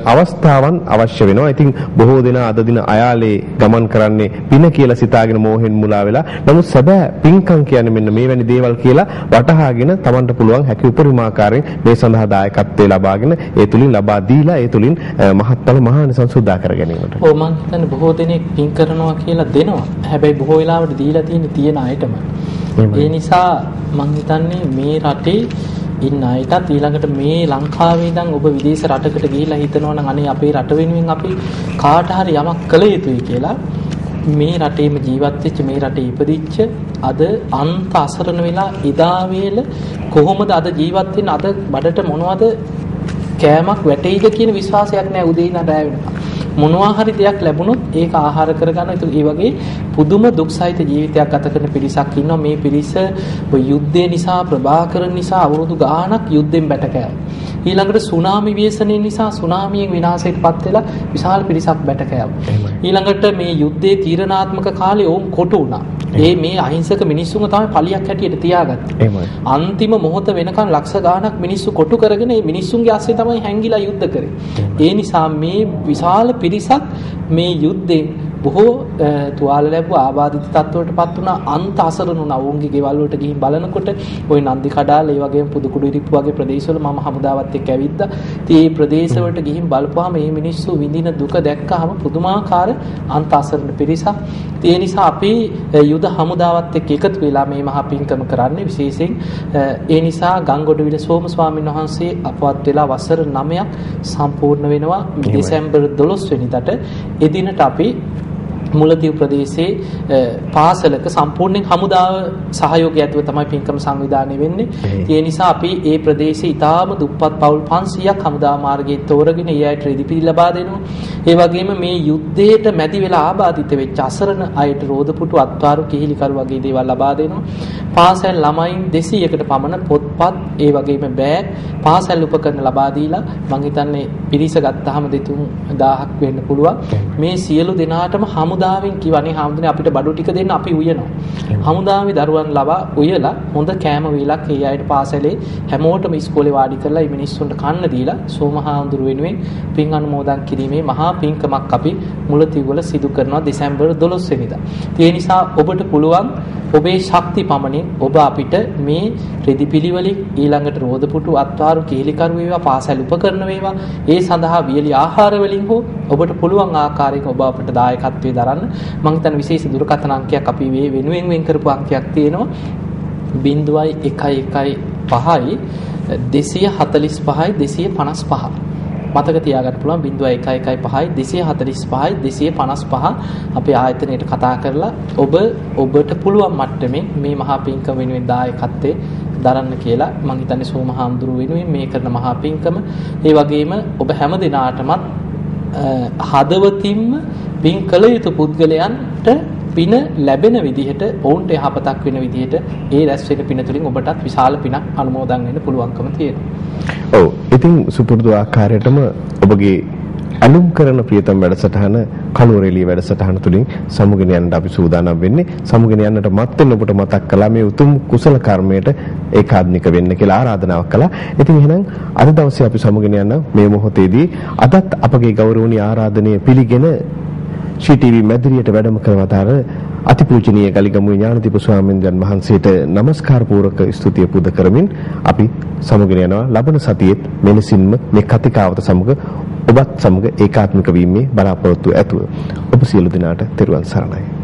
අවස්ථාවන් අවශ්‍ය වෙනවා. ඉතින් බොහෝ දෙනා අද දින අයාලේ ගමන් කරන්නේ පින කියලා සිතාගෙන මෝහෙන් මුලා වෙලා. නමුත් සැබෑ පින්කම් කියන්නේ මෙන්න මේවැනි දේවල් කියලා වටහාගෙන Tamanට පුළුවන් හැකි උපරිමාකාරයෙන් මේ සඳහා දායකත්වයේ ලබාගෙන ඒ තුලින් ලබා දීලා ඒ තුලින් මහත්ඵල මහානිසංස සුදා කර ගැනීමට. ඔව් මම හිතන්නේ බොහෝ දෙනෙක් පින් කරනවා කියලා දෙනවා. හැබැයි බොහෝ වෙලාවට දීලා තියෙන තියෙන අයටම. ඒ නිසා මම හිතන්නේ මේ රටේ ඉන්න අයටත් ඊළඟට මේ ලංකාවේ ඉඳන් ඔබ විදේශ රටකට ගිහිල්ලා හිතනවා නම් අනේ අපේ රට වෙනුවෙන් අපි කාට හරි යමක් කළ යුතුයි කියලා මේ රටේම ජීවත් වෙච්ච මේ රටේ ඉපදිච්ච අද අන්ත අසරණ වෙලා එදා වේල කොහොමද අද ජීවත් වෙන්න අද බඩට මොනවද කෑමක් වැටෙයිද කියන විශ්වාසයක් නැහැ උදේ ඉඳන් රැ වෙනකම් මොනවා හරි දෙයක් ලැබුණොත් ඒක ආහාර කරගන්න. ඒ වගේ පුදුම දුක් සහිත ජීවිතයක් ගත කරන පිරිසක් ඉන්නවා. මේ පිරිස යුද්ධය නිසා ප්‍රභාකරන් නිසා අවුරුදු ගාණක් යුද්ධෙන් බැටකෑවා. ඊළඟට සුනාමි ව්‍යසනය නිසා සුනාමියෙන් විනාශයටපත් වෙලා විශාල පිරිසක් බැටකෑවා. ඊළඟට මේ යුද්ධයේ තීරණාත්මක කාලේ ඕම් කොටු වුණා. ඒ මේ අහිංසක මිනිස්සුන්ව තමයි පලියක් හැටියට තියාගත්තේ. එහෙමයි. අන්තිම මොහොත වෙනකන් ලක්ෂ ගාණක් මිනිස්සු කොටු කරගෙන මේ මිනිස්සුන්ගේ අස්සේ තමයි හැංගිලා යුද්ධ කරේ. ඒ නිසා මේ විශාල පිරිසක් මේ යුද්ධෙන් බොහෝ තුවාල ලැබුව ආබාධිත තත්ත්වයටපත් වුණා අන්ත අසරණ වුණා. ඔවුන්ගේ ගෙවල් වලට ගිහින් බලනකොට ওই නන්දි කඩාල ඒ වගේම පුදුකුඩු ඉරිප්පු වගේ ප්‍රදේශවල මම හමුදාවත් එක්ක ඇවිද්දා. ඉතින් මේ ප්‍රදේශවලට ගිහින් බලපුවාම මේ මිනිස්සු විඳින දුක දැක්කහම පුදුමාකාර අන්ත අසරණ පිරිසක්. ඒ නිසා අපි යුද හමුදාවත් එක්ක එකතු වෙලා මේ මහා පින්කම කරන්නේ විශේෂයෙන් ඒ නිසා ගංගොඩවිල සෝම ස්වාමීන් වහන්සේ අපවත් වෙලා වසර 9ක් සම්පූර්ණ වෙනවා දෙසැම්බර් 12 වෙනිදාට එදිනට අපි මුලතිව් ප්‍රදේශයේ පාසලක සම්පූර්ණයෙන් හමුදාව සහයෝගය ඇතුව තමයි පින්කම සංවිධානය වෙන්නේ. ඒ නිසා අපි ඒ ප්‍රදේශයේ ඊටාම දුප්පත් පවුල් 500ක් හමුදා මාර්ගයේ තෝරගෙන ඒ අයට රෙදිපිලි ලබා දෙනවා. ඒ වගේම මේ යුද්ධයට මැදි වෙලා ආබාධිත වෙච්ච අසරණ අයට රෝදපුටු අත්වාරු කිහිලිකරු වගේ දේවල් ලබා දෙනවා. පාසල් ළමයින් 200කට පමණ පොත්පත් ඒ වගේම බෑග් පාසල් උපකරණ ලබා දීලා මං හිතන්නේ පිරිස ගත්තාම දෙතුන් 1000ක් වෙන්න පුළුවන්. මේ සියලු දෙනාටම හමුදා හමුදාවෙන් කිව්වනේ හාමුදුරනේ අපිට බඩු ටික දෙන්න අපි උයනවා. හමුදාවේ දරුවන් ලවා උයලා හොඳ කෑම වේලක් ඒ අයට පාසලේ හැමෝටම ඉස්කෝලේ වාඩි කරලා මේ මිනිස්සුන්ට කන්න දීලා සෝම හාමුදුරු වෙනුවෙන් පින් අනුමෝදන් කිරීමේ මහා පින්කමක් අපි මුලතිව්වල සිදු කරනවා දෙසැම්බර් 12 වෙනිදා. ඒ නිසා ඔබට පුළුවන් ඔබේ ශක්ති පමණින් ඔබ අපිට මේ රෙදි පිළිවෙලින් ඊළඟට රෝදපුටු අත්වාරු කීලිකරු වේවා පාසල් උපකරණ වේවා ඒ සඳහා වියලි ආහාර වලින් හෝ ඔබට පුළුවන් ආකාරයක ඔබ අපට දායකත්වයේ දරන්න මම හිතන්නේ විශේෂ දුරකථන අංකයක් අපි මේ වෙනුවෙන් වෙන් කරපු අංකයක් තියෙනවා. 0.115යි 245යි 255 මතක තියාගන්න පුළුවන් 0.115යි 245යි 255 අපේ ආයතනයට කතා කරලා ඔබ ඔබට පුළුවන් මට්ටමේ මේ මහා පිංකම වෙනුවෙන් දායකත්වයේ දරන්න කියලා මම හිතන්නේ සෝමහාමුදුරු වෙනුවෙන් මේ කරන මහා පිංකම. ඒ වගේම ඔබ හැම දිනාටමත් හදවතින්ම පින් කළ යුතු පුද්ගලයන්ට පින ලැබෙන විදිහට ඔවුන්ට යහපතක් වෙන විදිහට ඒ රැස් වෙන පින තුලින් ඔබටත් විශාල පිනක් අනුමෝදන් වෙන්න පුළුවන්කම තියෙනවා. ඔව්. ඉතින් සුපුරුදු ආකාරයටම ඔබගේ ඇලුම් කරන ප්‍රියතම වැඩසටහන කනුවරෙලිය වැඩසටහන තුලින් සමුගෙන යන්න අපි සූදානම් වෙන්නේ සමුගෙන යන්නට මත්තෙන් ඔබට මතක් කළා මේ උතුම් කුසල කර්මයට ඒකාත්මික වෙන්න කියලා ආරාධනාවක් කළා. ඉතින් එහෙනම් අද දවසේ අපි සමුගෙන යන මේ මොහොතේදී අදත් අපගේ ගෞරවනීය ආරාධනය පිළිගෙන ශ්‍රී ටීවී මැදිරියට වැඩම කරවතාර අතිපූජනීය ගලිගමුවේ ඥානදීප ස්වාමීන් වහන්සේට নমස්කාර පූරක ස්තුතිය පුද කරමින් අපි සමුගෙන යනවා ලබන සතියේත් මෙලෙසින්ම මේ කතිකාවත සමග ඔබත් සමග ඒකාත්මික වීමේ බලාපොරොත්තු ඇතුව. ඔබ සියලු දෙනාට තෙරුවන් සරණයි.